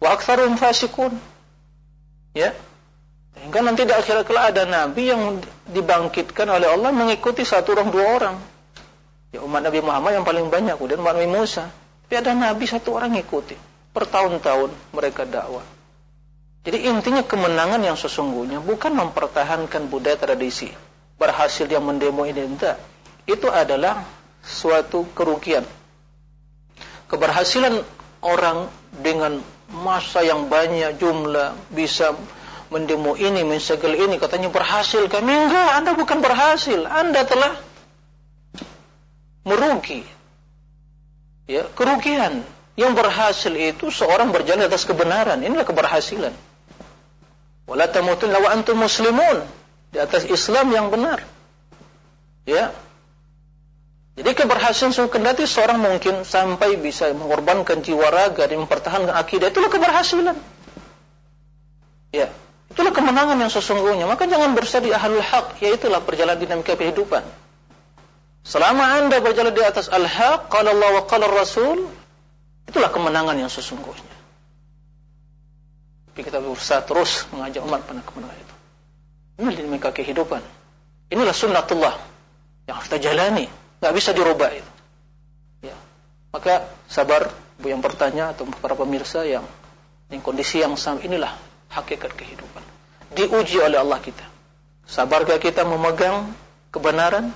Wa aktsarum fasikun. Ya. Sehingga nanti di akhirat kelak ada nabi yang dibangkitkan oleh Allah mengikuti satu orang dua orang. Ya umat Nabi Muhammad yang paling banyak, kemudian umat Nabi Musa. Tapi ada nabi satu orang ikuti. Bertahun-tahun mereka dakwah. Jadi intinya kemenangan yang sesungguhnya bukan mempertahankan budaya tradisi. Berhasil dia mendemo ini enggak. Itu adalah suatu kerugian. Keberhasilan orang dengan masa yang banyak jumlah bisa mendemo ini, mensegel ini, katanya berhasil. Kami enggak, Anda bukan berhasil. Anda telah merugi. Ya, kerugian. Yang berhasil itu seorang berjalan atas kebenaran. Inilah keberhasilan. Wala tamutunna wa antum muslimun. Di atas Islam yang benar. Ya. Jadi keberhasilan suku kendati seorang mungkin sampai bisa mengorbankan jiwa raga dan mempertahankan akidah. Itulah keberhasilan. Ya. Itulah kemenangan yang sesungguhnya. Maka jangan bersedih ahlul haq. Ya itulah perjalanan dinamika kehidupan. Selama anda berjalan di atas al-haq, qala Allah wa qala Rasul, itulah kemenangan yang sesungguhnya. Tapi kita berusaha terus mengajak umat pada kemenangan itu. Inilah dinamika kehidupan. Inilah sunnatullah yang harus kita jalani. Nggak bisa dirubah itu. Ya. Maka sabar bu yang bertanya atau para pemirsa yang yang kondisi yang sama inilah hakikat kehidupan. Diuji oleh Allah kita. Sabarkah kita memegang kebenaran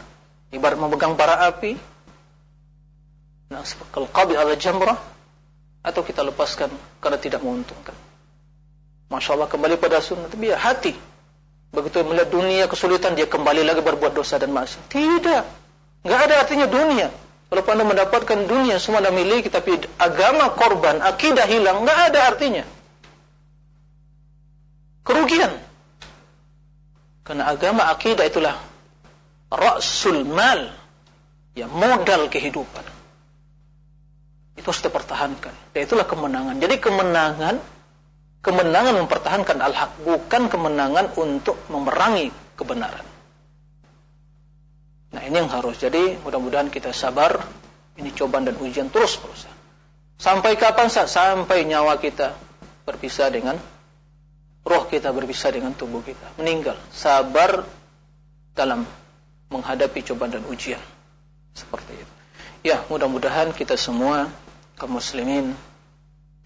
ibarat memegang bara api? Nah, kalau qabi ala jamrah atau kita lepaskan karena tidak menguntungkan. Masya Allah kembali pada sunnah. Tapi ya hati. Begitu melihat dunia kesulitan, dia kembali lagi berbuat dosa dan maksiat. Tidak. Nggak ada artinya dunia. Kalau anda mendapatkan dunia semua anda miliki, tapi agama korban, akidah hilang, nggak ada artinya. Kerugian. Karena agama akidah itulah rasul mal, ya modal kehidupan. Itu harus dipertahankan. Dan itulah kemenangan. Jadi kemenangan kemenangan mempertahankan al-haq, bukan kemenangan untuk memerangi kebenaran. Nah ini yang harus. Jadi mudah-mudahan kita sabar. Ini cobaan dan ujian terus berusaha. Sampai kapan? Sampai nyawa kita berpisah dengan roh kita berpisah dengan tubuh kita. Meninggal. Sabar dalam menghadapi cobaan dan ujian. Seperti itu. Ya mudah-mudahan kita semua kaum muslimin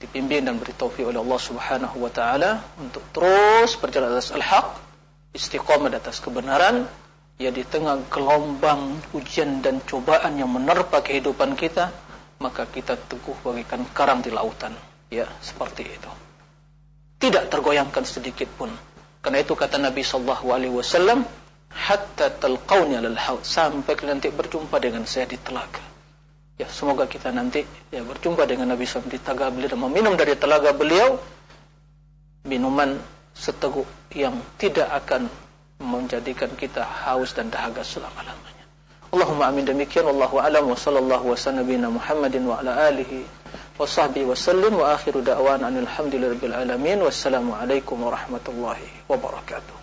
dipimpin dan beri taufik oleh Allah Subhanahu wa taala untuk terus berjalan atas al-haq, istiqamah atas kebenaran, ya di tengah gelombang ujian dan cobaan yang menerpa kehidupan kita, maka kita teguh bagikan karang di lautan, ya, seperti itu. Tidak tergoyangkan sedikit pun. Karena itu kata Nabi sallallahu alaihi wasallam, hatta talqauni al haud sampai nanti berjumpa dengan saya di telaga. Ya, semoga kita nanti ya berjumpa dengan Nabi SAW di telaga beliau dan meminum dari telaga beliau minuman seteguk yang tidak akan menjadikan kita haus dan dahaga selama-lamanya. Allahumma amin demikian wallahu alam wa sallallahu wa sallam Muhammadin wa ala alihi wa sahbihi wa sallim wa akhiru da'wan anil hamdulillahi alamin wassalamu alaikum warahmatullahi wabarakatuh.